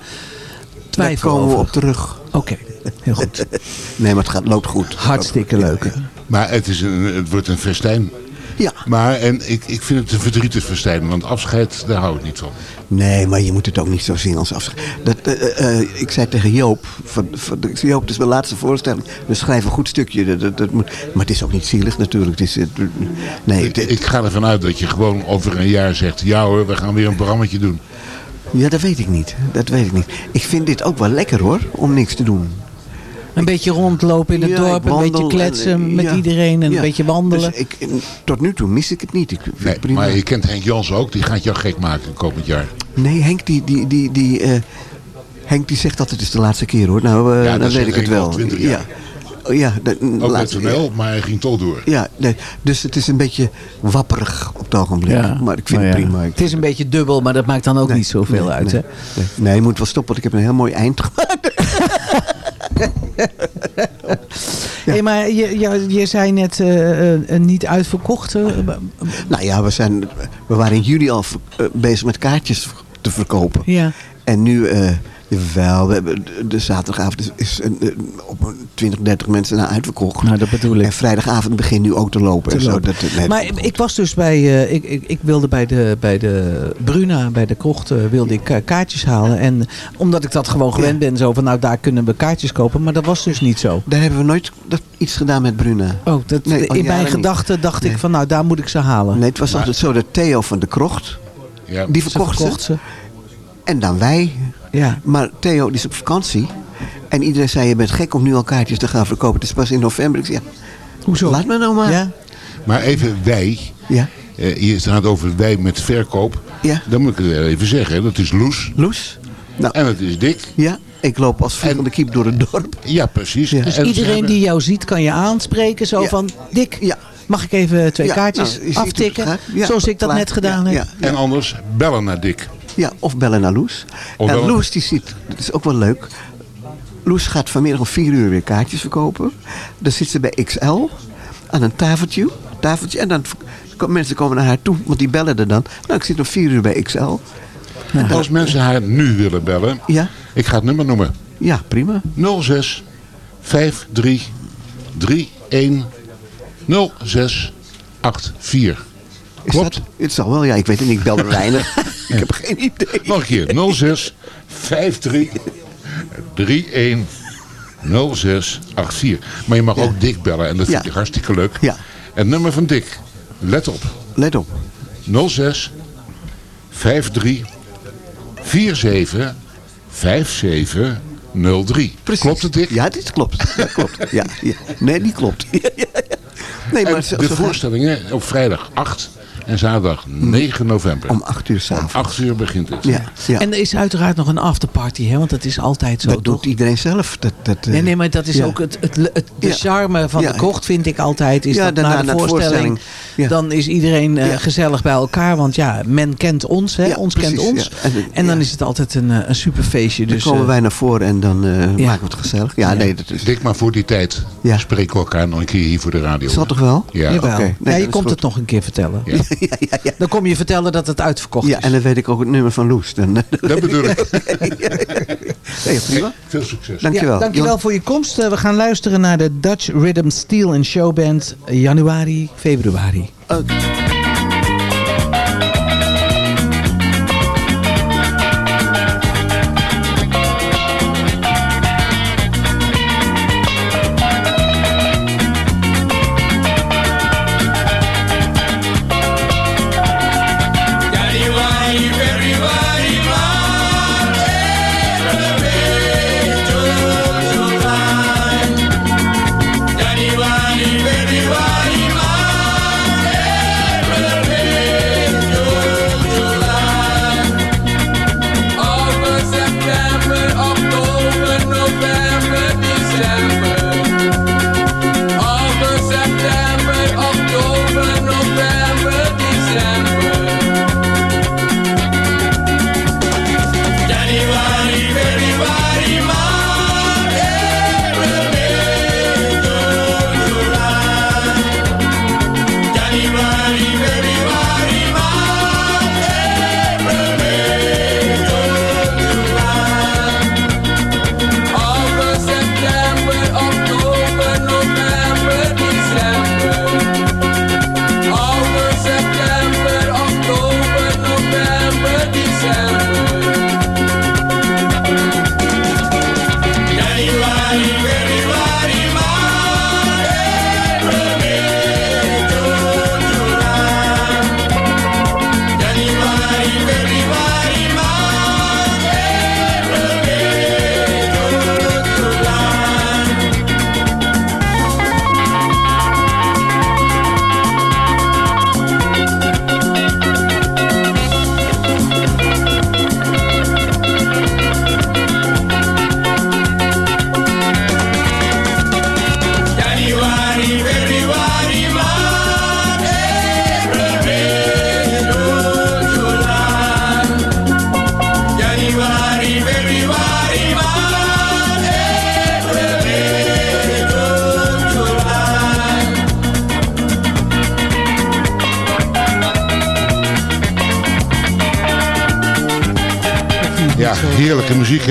twijfel komen we over. op terug. Oké, heel goed. Nee, maar het gaat, loopt goed. Hartstikke leuk. Maar het, is een, het wordt een festijn. Ja. Maar en ik, ik vind het een verdrietig festijn. Want afscheid, daar hou ik niet van. Nee, maar je moet het ook niet zo zien als afscheid. Dat, eh, eh, ik zei tegen Joop, van, van, Joop, het is mijn laatste voorstelling. Dus schrijf een goed stukje. Dat, dat, moet, maar het is ook niet zielig natuurlijk. Het is, het- nee, Ik, ik ga ervan uit dat je gewoon over een jaar zegt... ja hoor, we gaan weer een programmaatje doen. ja, dat weet ik niet. Dat weet ik niet. Ik vind dit ook wel lekker hoor, om niks te doen. Een beetje rondlopen in het Ja, dorp, een beetje kletsen en, eh, met ja. iedereen en Ja. een beetje wandelen. Dus ik, tot nu toe mis ik het niet. Ik het maar je kent Henk Jans ook, die gaat jou gek maken komend jaar. Nee, Henk die, die, die, die, eh, Henk die zegt dat het is de laatste keer hoor. Nou, eh, Ja, dat dan weet ik het wel. 20 ja. Oh, ja, de, Ook met toneel, maar hij ging toch door. Ja, nee, dus het is een beetje wapperig op het ogenblik. maar ik vind maar het ja. prima. Ik- Het is een beetje dubbel, maar dat maakt dan ook Nee, niet zoveel nee, uit. nee, Hè? Nee, nee, je moet wel stoppen, want ik heb een heel mooi eind gemaakt. Hey, maar je, je, je zei net eh, niet uitverkocht. eh, nou ja, we, zijn, we waren in juli al bezig met kaartjes te verkopen. Ja. En nu, wel, we hebben de, zaterdagavond is, is een, een- op een 20, 30 mensen naar uitverkocht. Nou, dat bedoel ik. En vrijdagavond begint nu ook te lopen. Te en zo. lopen. Dat, nee, maar ik was dus bij, eh, ik, ik, ik wilde bij de, bij de Bruna, bij de krocht, eh, wilde ik eh, kaartjes halen. En omdat ik dat gewoon gewend ben, zo van nou daar kunnen we kaartjes kopen. Maar dat was dus niet zo. Daar hebben we nooit dat, iets gedaan met Bruna. Oh, dat, Nee, in mijn gedachten dacht Nee. ik van nou daar moet ik ze halen. Nee, het was altijd zo dat Theo van de Krocht, Ja. die verkocht ze. verkocht ze. En dan wij. Ja. Maar Theo die is op vakantie. En iedereen zei, je bent gek om nu al kaartjes te gaan verkopen. Het is pas in november. Ik zei, ja, Hoezo? laat me nou maar. Ja. Maar even wij, Ja. eh, hier staat over wij met verkoop. Ja. Dan moet ik het even zeggen, dat is Loes Loes? Nou, en het is Dick. ja. Ik loop als vliegende kiep door het dorp. Ja, precies. Ja. Dus En iedereen hebben- die jou ziet kan je aanspreken. Zo Ja. van, Dick, Ja. mag ik even twee Ja, kaartjes nou, aftikken? zoals ik dat klaar. net gedaan Ja, heb. ja. En anders bellen naar Dick. Ja, of bellen naar Loes. Of en. Loes die ziet, dat is ook wel leuk. Loes gaat vanmiddag om vier uur weer kaartjes verkopen. Dan zit ze bij XL aan een tafeltje. tafeltje en dan mensen komen naar haar toe, want die bellen er dan. Nou, ik zit om vier uur bij XL. Als mensen haar nu willen bellen, Ja, ik ga het nummer noemen. ja prima. 06 53 31 06 84. Is Klopt. dat? Het zal wel, ja, ik weet het niet. Ik bel er weinig. ik heb geen idee. Nog een keer. 06 53 31 06 84. Maar je mag ook Dick bellen en dat vind ik hartstikke leuk. Ja. En het nummer van Dick, let op. Let op. 06 53 47 57 03. Precies. Klopt het, Dick? Ja, dit klopt. Dat klopt. Ja, ja. Nee, die klopt. Ja, ja, ja. Nee, maar de voorstellingen op vrijdag 8 en zaterdag 9 november. om acht uur Om s'avonds. 8 uur begint het. Ja, ja. En er is uiteraard nog een afterparty, hè? want dat is altijd zo. dat toch? doet iedereen zelf. Dat, dat, eh, Nee, nee, maar dat is ja. ook het, het, het- de Ja. charme van Ja. de krocht, vind ik altijd. Is Ja, dat na de voorstelling, voorstelling. Ja. dan is iedereen eh, gezellig bij elkaar. Want ja, men kent ons, hè? Ja, ons precies, kent ons. ja. En, En, eh, dan ja. is het altijd een, eh, een super feestje. Dan Dus, komen eh, wij naar voren en dan eh, ja. maken we het gezellig. Ja, nee, dat is... Dick, maar voor die tijd Ja. spreken we elkaar nog een keer hier voor de radio. Zal toch wel? Ja. jawel. Nee, ja, je komt goed. het nog een keer vertellen. Ja. ja, ja, ja. Dan kom je vertellen dat het uitverkocht Ja, is. en dan weet ik ook het nummer van Loes. Dan, Dat bedoel ik. nee, prima. Veel succes. Dankjewel. Ja, dankjewel voor je komst. Eh, we gaan luisteren naar de Dutch Rhythm Steel and Show Band eh, januari, februari. Oké.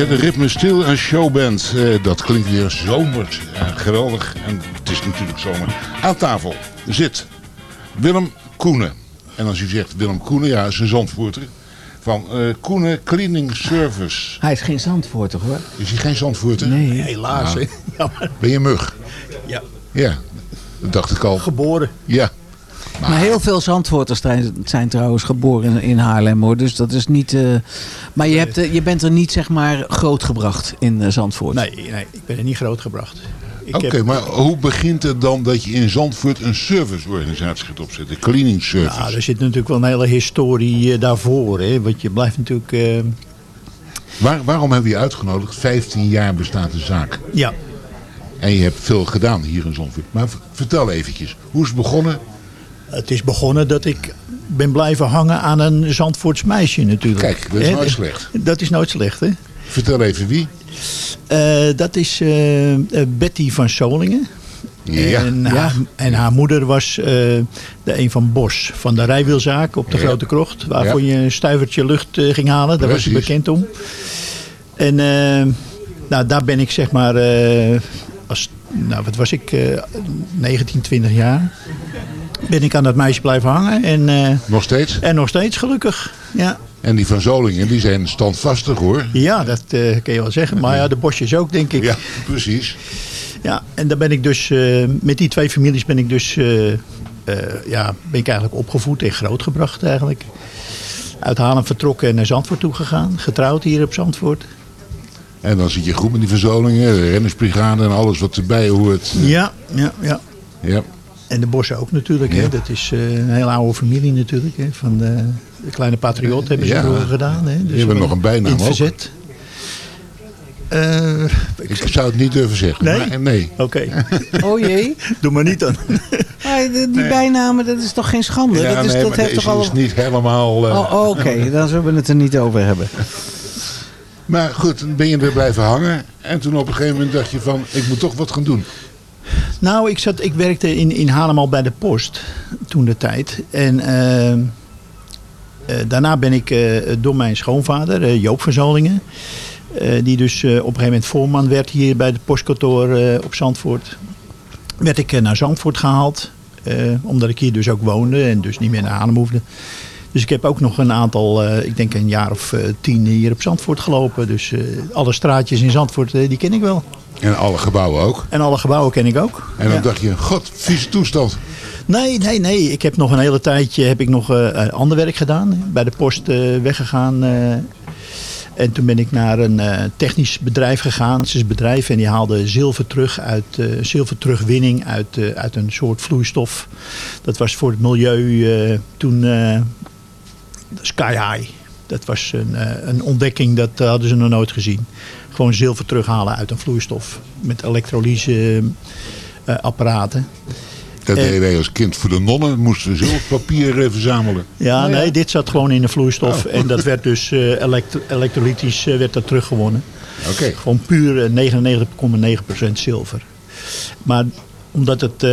Hè? de ritme stil en showband. Eh, dat klinkt weer zomers. Eh, geweldig. En het is natuurlijk zomer. Aan tafel zit Willem Koenen. En als u zegt Willem Koenen, ja, is een zandvoerter. Van eh Koenen Cleaning Service. Hij is geen zandvoorter hoor. Is hij geen zandvoerter? Nee. Helaas, hè. Ben je mug? Ja. Ja, dat dacht ik al. Geboren. Ja. Maar heel veel zandvoorters zijn, zijn trouwens geboren in, in Haarlem hoor. Dus dat is niet... eh, maar je, hebt, eh, je bent er niet zeg maar grootgebracht in eh, Zandvoort. Nee, nee, ik ben er niet grootgebracht. Oké, heb- maar hoe begint het dan dat je in Zandvoort een serviceorganisatie gaat opzetten? Cleaning service. Nou, er zit natuurlijk wel een hele historie daarvoor. Hè? Want je blijft natuurlijk... eh, Waar, waarom hebben we je uitgenodigd? 15 jaar bestaat de zaak. ja, En je hebt veel gedaan hier in Zandvoort. Maar vertel eventjes, hoe is het begonnen? Het is begonnen dat ik ben blijven hangen aan een Zandvoorts meisje natuurlijk. Kijk, dat is nooit slecht. Dat is nooit slecht, hè? Vertel even wie. Eh, dat is eh, eh, Betty van Solingen. Ja. En, haar, Ja. en haar moeder was de een van Bos, van de rijwielzaak op de Ja. Grote Krocht. Waarvoor je een stuivertje lucht ging halen. Daar was ze bekend om. En nou, daar ben ik zeg maar, als, nou wat was ik, eh 19, 20 jaar. Ben ik aan dat meisje blijven hangen. En, eh, Nog steeds? en nog steeds gelukkig, ja. En die van Zolingen, die zijn standvastig hoor. Ja, dat eh, kun je wel zeggen. Maar ja, de bosjes ook, denk ik. Ja, precies. Ja, en daar ben ik dus, eh, met die twee families ben ik dus, ja, ben ik eigenlijk opgevoed en grootgebracht eigenlijk. Uit Haarlem vertrokken en naar Zandvoort toe gegaan. Getrouwd hier op Zandvoort. En dan zit je goed met die van Zolingen, de rennersbrigade en alles wat erbij hoort. Ja, ja, ja. Ja. En de bossen ook natuurlijk. Hè. Dat is eh, een hele oude familie natuurlijk. Hè. Van de, de kleine patriot hebben ze Ja. vroeger gedaan. Hè. Die hebben nog een bijnaam In het ook. verzet. Eh, Ik zou het niet durven zeggen. Nee? Maar, nee. Oké. Oh jee. Doe maar niet dan. Maar die die bijnamen, dat is toch geen schande? Ja, dat is, nee, dat heeft toch al... is niet helemaal... eh, Oh, oh, Oké, dan zullen we het er niet over hebben. Maar goed, dan ben je er blijven hangen. En toen op een gegeven moment dacht je van, ik moet toch wat gaan doen. Nou, ik, zat, ik werkte in, in Haarlem al bij de post toen de tijd. En eh, eh, daarna ben ik eh, door mijn schoonvader, eh, Joop van Zolingen... die dus op een gegeven moment voorman werd hier bij het postkantoor op Zandvoort... werd ik naar Zandvoort gehaald. eh, omdat ik hier dus ook woonde en dus niet meer naar Haarlem hoefde. Dus ik heb ook nog een aantal, eh, ik denk een jaar of eh, tien hier op Zandvoort gelopen. Dus eh, alle straatjes in Zandvoort, die ken ik wel. En alle gebouwen ook. En alle gebouwen ken ik ook. En dan Ja. dacht je, god, vieze toestand. Nee, nee, nee. Ik heb nog een hele tijdje heb ik nog, ander werk gedaan. Bij de post weggegaan. en toen ben ik naar een technisch bedrijf gegaan. Het is een bedrijf en die haalde zilver terug uit eh, zilverterugwinning uit, uit een soort vloeistof. Dat was voor het milieu toen sky high. Dat was een, eh, een ontdekking, dat eh, hadden ze nog nooit gezien. Gewoon zilver terughalen uit een vloeistof. Met elektrolyse eh, apparaten. Dat deden wij als kind voor de nonnen. Moesten we zilverpapier eh, verzamelen. Ja, Oh, ja. nee, dit zat gewoon in de vloeistof. Oh. En dat werd dus eh elektro- elektrolytisch werd dat teruggewonnen. Oké. Gewoon puur eh, 99,9% zilver. Maar omdat het, eh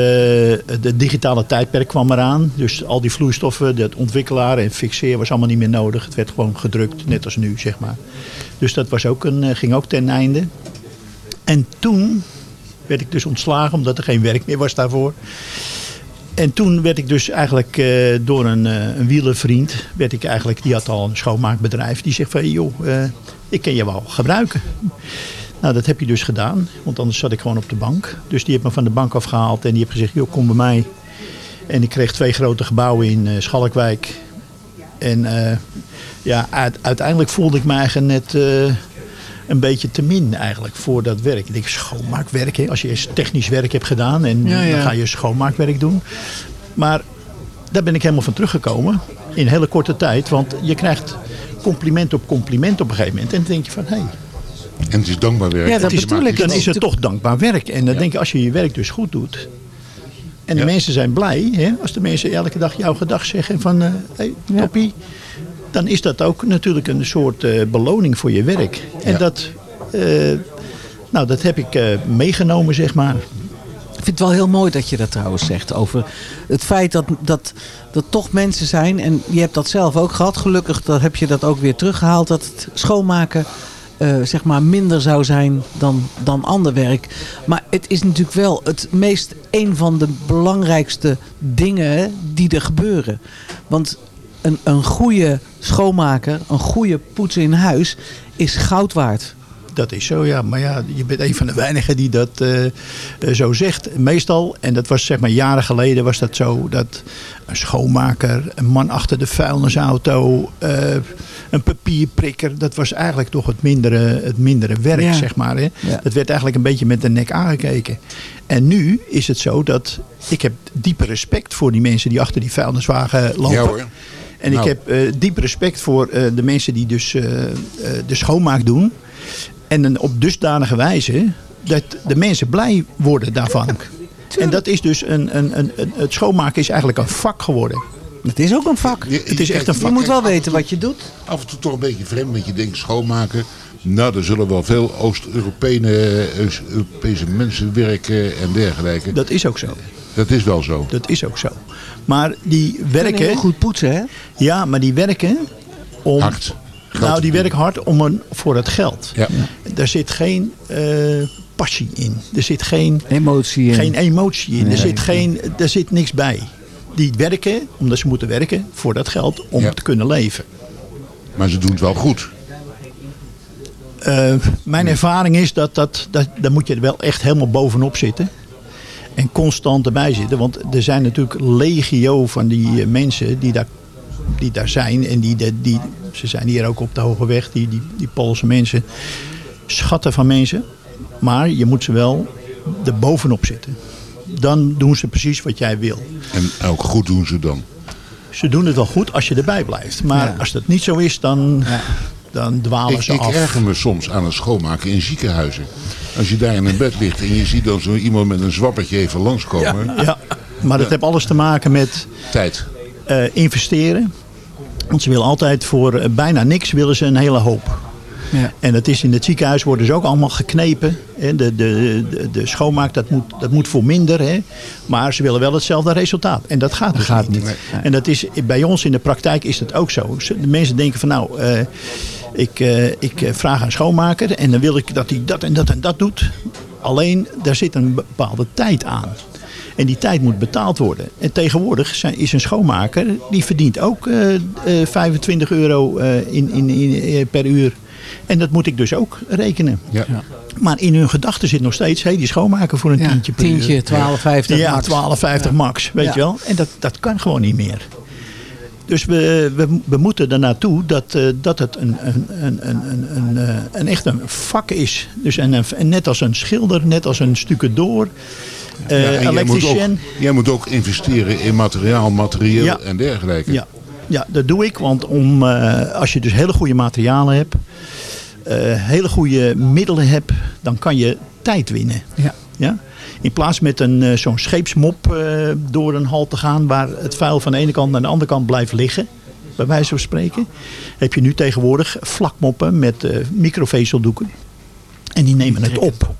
de digitale tijdperk kwam eraan. Dus al die vloeistoffen, dat ontwikkelaar en fixeer was allemaal niet meer nodig. Het werd gewoon gedrukt, net als nu, zeg maar. Dus dat was ook een, eh, ging ook ten einde. En toen werd ik dus ontslagen, omdat er geen werk meer was daarvoor. En toen werd ik dus eigenlijk eh, door een, eh, een wielervriend, werd ik eigenlijk, die had al een schoonmaakbedrijf. Die zegt van, joh, ik kan je wel gebruiken. Nou, dat heb je dus gedaan, want anders zat ik gewoon op de bank. Dus die heeft me van de bank afgehaald en die heeft gezegd, joh, kom bij mij. En ik kreeg twee grote gebouwen in eh, Schalkwijk. En eh, ja, uit- uiteindelijk voelde ik me eigenlijk net eh, een beetje te min eigenlijk voor dat werk. Ik denk, schoonmaakwerk, hè? als je eerst technisch werk hebt gedaan en Ja, ja. dan ga je schoonmaakwerk doen. Maar daar ben ik helemaal van teruggekomen in hele korte tijd. Want je krijgt compliment op compliment op een gegeven moment. En dan denk je van, hé, hey, En het is dankbaar werk. Ja, dat is bedoel ik. dan is het toch dankbaar werk. En dan denk je, als je je werk dus goed doet. En de Ja. mensen zijn blij, hè, als de mensen elke dag jouw gedag zeggen van, hé, hey, toppie. Dan is dat ook natuurlijk een soort eh, beloning voor je werk. En Ja. dat, eh, nou, dat heb ik eh, meegenomen, zeg maar. Ik vind het wel heel mooi dat je dat trouwens zegt. Over het feit dat, dat, dat toch mensen zijn. En je hebt dat zelf ook gehad. Gelukkig dat heb je dat ook weer teruggehaald. Dat het schoonmaken eh, zeg maar minder zou zijn dan, dan ander werk. Maar het is natuurlijk wel het meest een van de belangrijkste dingen die er gebeuren. Want een, een goede schoonmaker, een goede poetser in huis is goud waard. Dat is zo, ja. Maar ja, je bent een van de weinigen die dat eh, eh, zo zegt. Meestal, en dat was zeg maar jaren geleden, was dat zo dat een schoonmaker, een man achter de vuilnisauto, een papierprikker, dat was eigenlijk toch het mindere, het mindere werk, Ja. zeg maar. Hè? Ja. Dat werd eigenlijk een beetje met de nek aangekeken. En nu is het zo dat ik heb diepe respect voor die mensen die achter die vuilniswagen lopen. Ja hoor. En Nou. ik heb eh diep respect voor eh, de mensen die dus eh, eh, de schoonmaak doen. En op dusdanige wijze dat de mensen blij worden daarvan. En dat is dus een, een, een, een- het schoonmaken is eigenlijk een vak geworden. Het is ook een vak. Het is echt een Je vak. moet wel weten wat je doet. Af en toe toch een beetje vreemd, want je denkt schoonmaken. Nou, er zullen wel veel Oost-Europese mensen werken en dergelijke. Dat is ook zo. Dat is wel zo. Dat is ook zo. Maar die werken... heel goed poetsen, hè? Ja, maar die werken om... Hard. Nou, die werken hard om een, voor het geld. Ja. Daar zit geen eh, passie in. Er zit geen emotie in. Geen emotie in. Nee. Er, zit geen, er zit niks bij. Die werken, omdat ze moeten werken voor dat geld om Ja. te kunnen leven. Maar ze doen het wel goed. Eh, mijn ervaring is dat, dat, dat daar moet je er wel echt helemaal bovenop zitten. En constant erbij zitten. Want er zijn natuurlijk legio van die eh, mensen die daar, die daar zijn. En die, die, die, ze zijn hier ook op de Hoge Weg, die, die, die Poolse mensen. Schatten van mensen. Maar je moet ze wel er bovenop zitten. Dan doen ze precies wat jij wil. En ook goed doen ze dan. Ze doen het wel goed als je erbij blijft. Maar Ja. als dat niet zo is, dan, dan dwalen Ik, ze ik af. erger me soms aan het schoonmaken in ziekenhuizen. Als je daar in een bed ligt en je ziet dan zo iemand met een zwappertje even langskomen. Ja, maar dat heeft alles te maken met Tijd. eh, investeren. Want ze willen altijd voor eh, bijna niks willen ze een hele hoop. Ja. En dat is in het ziekenhuis worden ze ook allemaal geknepen. Hè. De, de, de, de schoonmaak dat moet, dat moet voor minder. Hè. Maar ze willen wel hetzelfde resultaat. En dat gaat dus gaat niet. niet. En dat is, bij ons in de praktijk is dat ook zo. De mensen denken van nou, eh, ik, eh, ik eh, vraag aan een schoonmaker. En dan wil ik dat hij dat en dat en dat doet. Alleen, daar zit een bepaalde tijd aan. En die tijd moet betaald worden. En tegenwoordig zijn, is een schoonmaker, die verdient ook eh, 25 euro in, in, in, per uur. En dat moet ik dus ook rekenen. Ja. Maar in hun gedachten zit nog steeds, hé, die schoonmaker voor een Ja, tientje per uur. tientje, 12,50 Ja, max. 12,50 max, weet Ja. je wel. En dat, dat kan gewoon niet meer. Dus we, we, we moeten er naartoe dat, eh, dat het een, een, een, een, een, een, eh, een echt een vak is. Dus en, een- en net als een schilder, net als een stukendoor, eh Ja, en jij, moet ook, elektricien. jij moet ook investeren in materiaal, materieel Ja. en dergelijke. Ja, ja, dat doe ik. Want om, eh, als je dus hele goede materialen hebt, eh, hele goede middelen hebt, dan kan je tijd winnen. Ja. Ja? In plaats met een, eh, zo'n scheepsmop eh, door een hal te gaan waar het vuil van de ene kant naar de andere kant blijft liggen, bij wijze van spreken, heb je nu tegenwoordig vlakmoppen met eh, microvezeldoeken. En die nemen het op.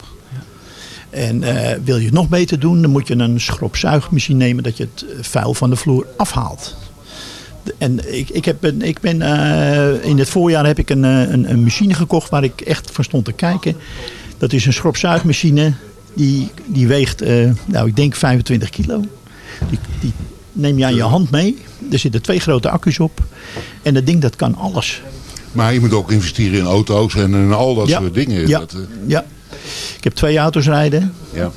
En eh, wil je het nog beter doen, dan moet je een schropzuigmachine nemen dat je het eh, vuil van de vloer afhaalt. En ik, ik, heb een, ik ben, eh, in het voorjaar heb ik een, eh, een, een machine gekocht waar ik echt van stond te kijken. Dat is een schropzuigmachine. Die, die weegt, eh, nou ik denk 25 kilo. Die, die neem je aan je hand mee. Er zitten twee grote accu's op. En dat ding dat kan alles. Maar je moet ook investeren in auto's en in al dat Ja. soort dingen. Ja. Dat, Ja. Ik heb twee auto's rijden. ja.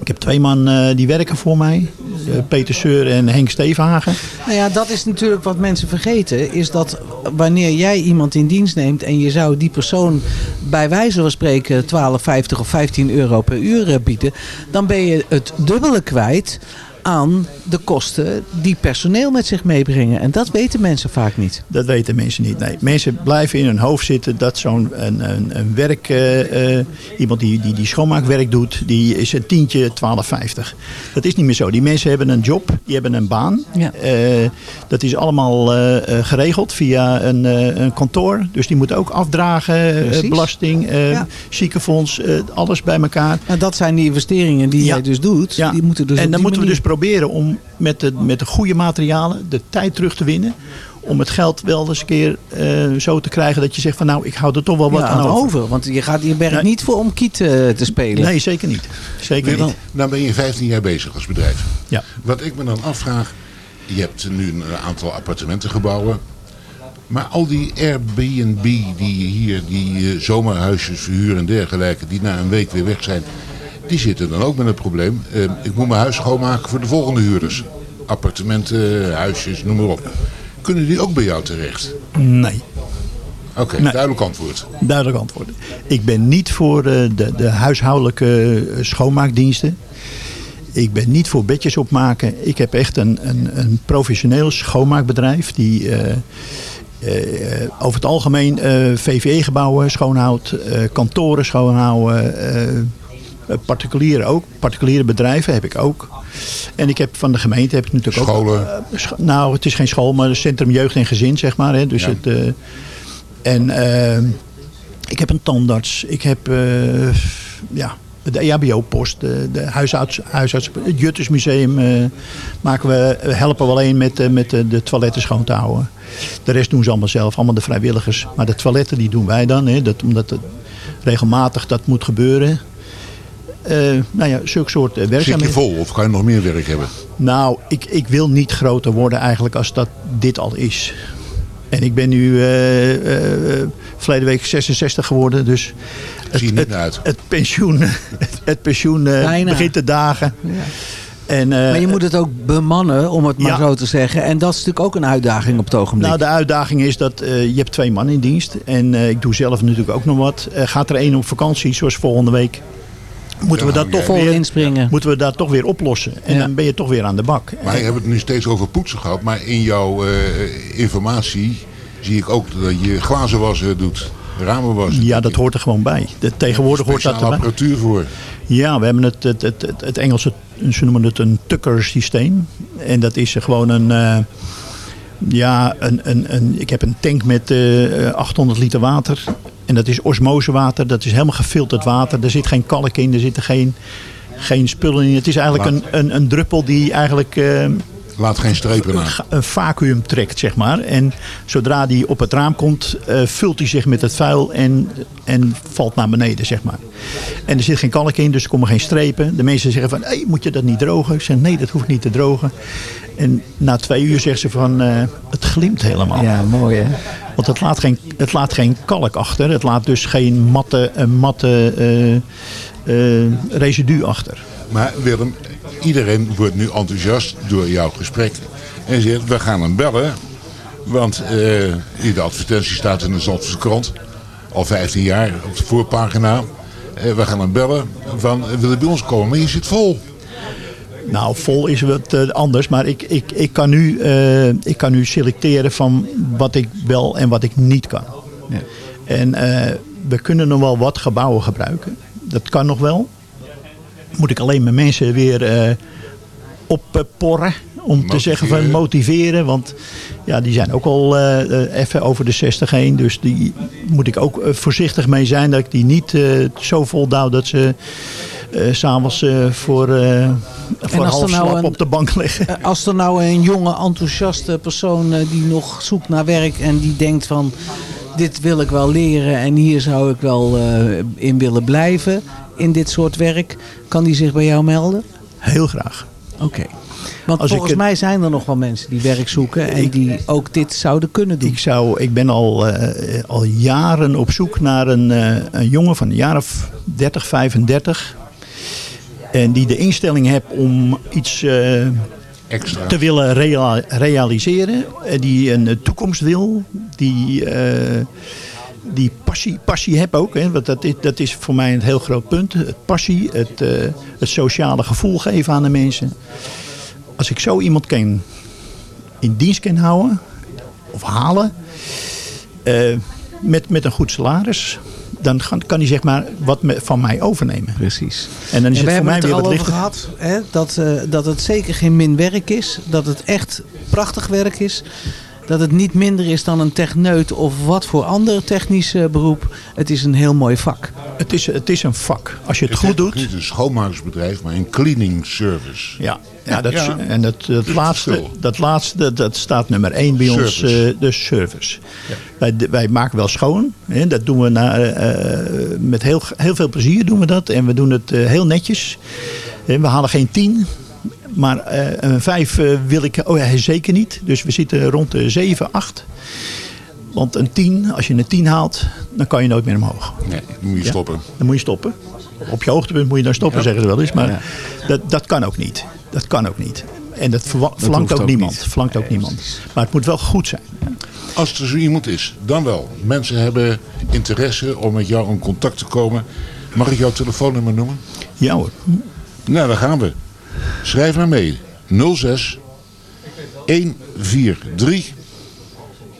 Ik heb twee man eh, die werken voor mij. Eh, Peter Seur en Henk Stevenhagen. Nou ja, dat is natuurlijk wat mensen vergeten. Is dat wanneer jij iemand in dienst neemt en je zou die persoon bij wijze van spreken 12,50 of 15 euro per uur eh, bieden. Dan ben je het dubbele kwijt aan de kosten die personeel met zich meebrengen. En dat weten mensen vaak niet. Dat weten mensen niet. Nee, mensen blijven in hun hoofd zitten dat zo'n een, een, een werk, eh, eh, iemand die, die, die schoonmaakwerk doet, die is een tientje 12,50. Dat is niet meer zo. Die mensen hebben een job, die hebben een baan. Ja. Eh, dat is allemaal geregeld via een, een kantoor. Dus die moeten ook afdragen, belasting, Ja. ziekenfonds, alles bij elkaar. Nou, dat zijn die investeringen die jij dus doet. Ja. Die moeten dus en dan moeten we dus proberen om met de, met de goede materialen de tijd terug te winnen. om het geld wel eens een keer eh, zo te krijgen dat je zegt van nou, ik hou er toch wel wat Ja, aan aan over. over. Want je gaat je werk Nee. niet voor om kiet eh, te spelen. Nee, zeker niet. Zeker Willem, niet. nou ben je 15 jaar bezig als bedrijf. Ja. Wat ik me dan afvraag, je hebt nu een aantal appartementengebouwen. Maar al die Airbnb die je hier, die eh, zomerhuisjes verhuren en dergelijke, die na een week weer weg zijn, die zitten dan ook met een probleem. Eh, ik moet mijn huis schoonmaken voor de volgende huurders. Appartementen, huisjes, noem maar op. Kunnen die ook bij jou terecht? Nee. Oké, Nee. duidelijk antwoord. Duidelijk antwoord. Ik ben niet voor eh, de, de huishoudelijke eh, schoonmaakdiensten. Ik ben niet voor bedjes opmaken. Ik heb echt een, een, een professioneel schoonmaakbedrijf die over het algemeen eh, VVE-gebouwen schoonhoudt, kantoren schoonhouden, particulieren ook. Particuliere bedrijven heb ik ook. En ik heb van de gemeente heb ik natuurlijk Scholen? ook. eh, scho- nou, het is geen school, maar het Centrum Jeugd en Gezin, zeg maar. Hè. Dus Ja. het, eh, en eh, ik heb een tandarts. Ik heb eh, ja, de EHBO-post, de, de huisarts, huisarts, het Juttersmuseum eh, maken we, helpen we alleen met, eh, met de, de toiletten schoon te houden. De rest doen ze allemaal zelf, allemaal de vrijwilligers. Maar de toiletten die doen wij dan, hè, dat, omdat het regelmatig dat moet gebeuren. Eh, nou ja, zulke soort eh, Zit je werkzaamheden. vol of kan je nog meer werk hebben? Nou, ik, ik wil niet groter worden eigenlijk als dat dit al is. En ik ben nu eh, eh, verleden week 66 geworden, dus het, Zie je niet het, naar uit. het pensioen, het, het pensioen begint te dagen. En, eh, maar je moet het ook bemannen, om het maar Ja. zo te zeggen. En dat is natuurlijk ook een uitdaging op het ogenblik. Nou, de uitdaging is dat eh, je hebt twee man in dienst. En eh, ik doe zelf natuurlijk ook nog wat. Eh, gaat er één op vakantie, zoals volgende week. Moeten we, hang toch weer, inspringen. moeten we dat toch weer oplossen. En Ja. dan ben je toch weer aan de bak. Maar je hebt het nu steeds over poetsen gehad. Maar in jouw eh, informatie zie ik ook dat je glazen wassen doet. Ramen wassen. Ja, dat hoort er gewoon bij. De, tegenwoordig hoort dat erbij. apparatuur voor. Ja, we hebben het, het, het, het, het Engelse, ze noemen het een tucker systeem. En dat is gewoon een, eh, ja, een, een, een, ik heb een tank met eh, 800 liter water. En dat is osmosewater, dat is helemaal gefilterd water. Er zit geen kalk in, er zitten geen, geen spullen in. Het is eigenlijk een, een, een druppel die eigenlijk... eh, Laat geen strepen na. een vacuüm trekt, zeg maar. En zodra die op het raam komt, eh, vult hij zich met het vuil en, en valt naar beneden, zeg maar. En er zit geen kalk in, dus er komen geen strepen. De mensen zeggen van, hey, moet je dat niet drogen? Ik zeg, nee, dat hoeft niet te drogen. En na twee uur zeggen ze van, eh, het glimt helemaal. Ja, mooi hè. Want het laat geen, het laat geen kalk achter. Het laat dus geen matte, eh, matte eh, eh, residu achter. Maar Willem, iedereen wordt nu enthousiast door jouw gesprek. En zegt, we gaan hem bellen. Want in de advertentie staat in de Zandvoortse krant. Al 15 jaar op de voorpagina. We gaan hem bellen. Van, wil bij ons komen? Maar je zit vol. Nou, vol is wat eh, anders. Maar ik, ik, ik, kan nu, eh, ik kan nu selecteren van wat ik wel en wat ik niet kan. Ja. En eh, we kunnen nog wel wat gebouwen gebruiken. Dat kan nog wel. Moet ik alleen mijn mensen weer opporren. Om te zeggen van Motiveren. Want ja, die zijn ook al even over de 60 heen. Dus die moet ik ook voorzichtig mee zijn. Dat ik die niet zo vol dat ze s s'avonds eh, voor, eh voor half nou slap een- op de bank liggen. Als er nou een jonge, enthousiaste persoon die nog zoekt naar werk en die denkt van dit wil ik wel leren en hier zou ik wel in willen blijven in dit soort werk, kan die zich bij jou melden? Heel graag. Oké. Want Als volgens mij zijn er nog wel mensen die werk zoeken en die ook dit zouden kunnen doen. Ik, zou, ik ben al, al jaren op zoek naar een, een jongen van een jaar of 30, 35. En die de instelling heeft om iets eh, Extra. te willen rea- realiseren. En die een eh, toekomst wil. Die, eh, die passie, passie heb ook. Hè, want dat is, dat is voor mij een heel groot punt. Het passie, het, eh, het sociale gevoel geven aan de mensen. Als ik zo iemand kan in dienst kan houden of halen eh, met, met een goed salaris, dan kan, kan hij zeg maar wat van mij overnemen. Precies. En dan is En we het voor hebben mij het er weer al wat over lichter. gehad. Hè, dat, eh, dat het zeker geen min werk is. Dat het echt prachtig werk is. Dat het niet minder is dan een techneut of wat voor ander technisch eh, beroep. Het is een heel mooi vak. Het is, het is een vak. Als je het, goed is doet. niet een schoonmakersbedrijf, maar een cleaning service. Ja, ja, dat, Ja. en dat, dat, het laatste, dat laatste, dat staat nummer één bij ons, eh, de service. Wij, wij maken wel schoon. Hè, dat doen we na, eh, eh, met heel, heel veel plezier doen we dat. En we doen het heel netjes. En we halen geen tien. Maar een vijf wil ik oh ja, zeker niet. Dus we zitten rond de zeven, acht. Want een 10, als je een 10 haalt, dan kan je nooit meer omhoog. Nee, dan moet je Ja. stoppen. Dan moet je stoppen. Op je hoogtepunt moet je dan stoppen, Ja. zeggen ze wel eens. Maar Ja. dat, dat kan ook niet. Dat kan ook niet. En dat hoeft ook, ook niemand. niet. Flankt ook niemand. Maar het moet wel goed zijn. Als er zo iemand is, dan wel. Mensen hebben interesse om met jou in contact te komen. Mag ik jouw telefoonnummer noemen? Ja hoor. Nou, daar gaan we. Schrijf maar mee. 06 143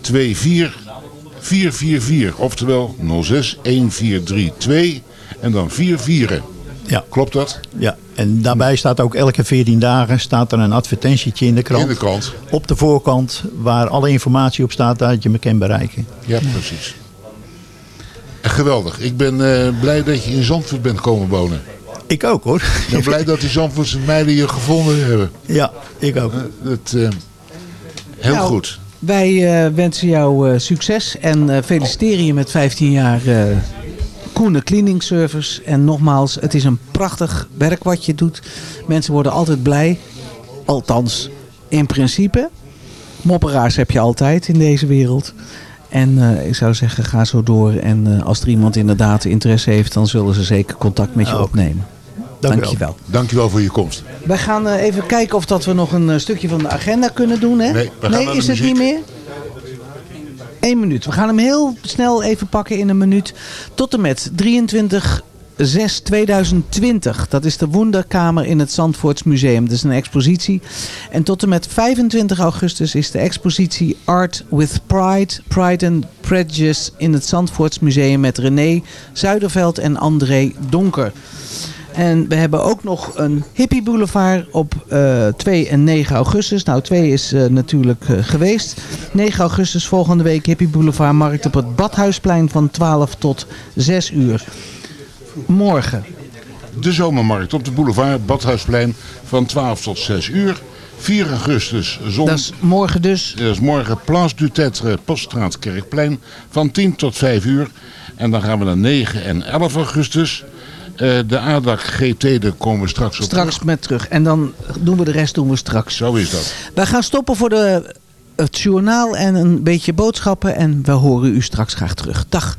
24 444. Oftewel 06 1432 en dan 44. Ja. Klopt dat? Ja. En daarbij staat ook elke 14 dagen staat er een advertentietje in de krant. In de krant. Op de voorkant waar alle informatie op staat dat je me kan bereiken. Ja, precies. En geweldig. Ik ben eh, blij dat je in Zandvoort bent komen wonen. Ik ook hoor. Ik ben blij dat die Zandvoortse meiden je gevonden hebben. Ja, ik ook. Het, eh, heel Nou, goed. Wij eh, wensen jou eh, succes en eh, feliciteren je met 15 jaar Koene Cleaning Service. En nogmaals, het is een prachtig werk wat je doet. Mensen worden altijd blij. Althans, in principe. Mopperaars heb je altijd in deze wereld. En ik zou zeggen, ga zo door. En als er iemand inderdaad interesse heeft, dan zullen ze zeker contact met je Ook. opnemen. Dank je wel. Dankjewel voor je komst. Wij gaan eh, even kijken of dat we nog een eh, stukje van de agenda kunnen doen. Hè? Nee, is het niet meer? Eén minuut. We gaan hem heel snel even pakken in een minuut. Tot en met 23 6 2020. Dat is de Wonderkamer in het Zandvoorts Museum. Dat is een expositie. En tot en met 25 augustus is de expositie Art with Pride, Pride and Prejudice in het Zandvoorts Museum met René Zuiderveld en André Donker. En we hebben ook nog een Hippie Boulevard op eh 2 en 9 augustus. Nou, 2 is eh, natuurlijk eh, geweest. 9 augustus volgende week Hippie Boulevard Markt op het Badhuisplein van 12 tot 6 uur. Morgen. De zomermarkt op de boulevard Badhuisplein van 12 tot 6 uur. 4 augustus zon. Dat is morgen dus. Dat is morgen Place du Tetre, Poststraat Kerkplein van 10 tot 5 uur. En dan gaan we naar 9 en 11 augustus. Eh, de ADAC GT, daar komen we straks op Straks met terug. En dan doen we de rest doen we straks. Zo is dat. Wij gaan stoppen voor de, het journaal en een beetje boodschappen. En we horen u straks graag terug. Dag.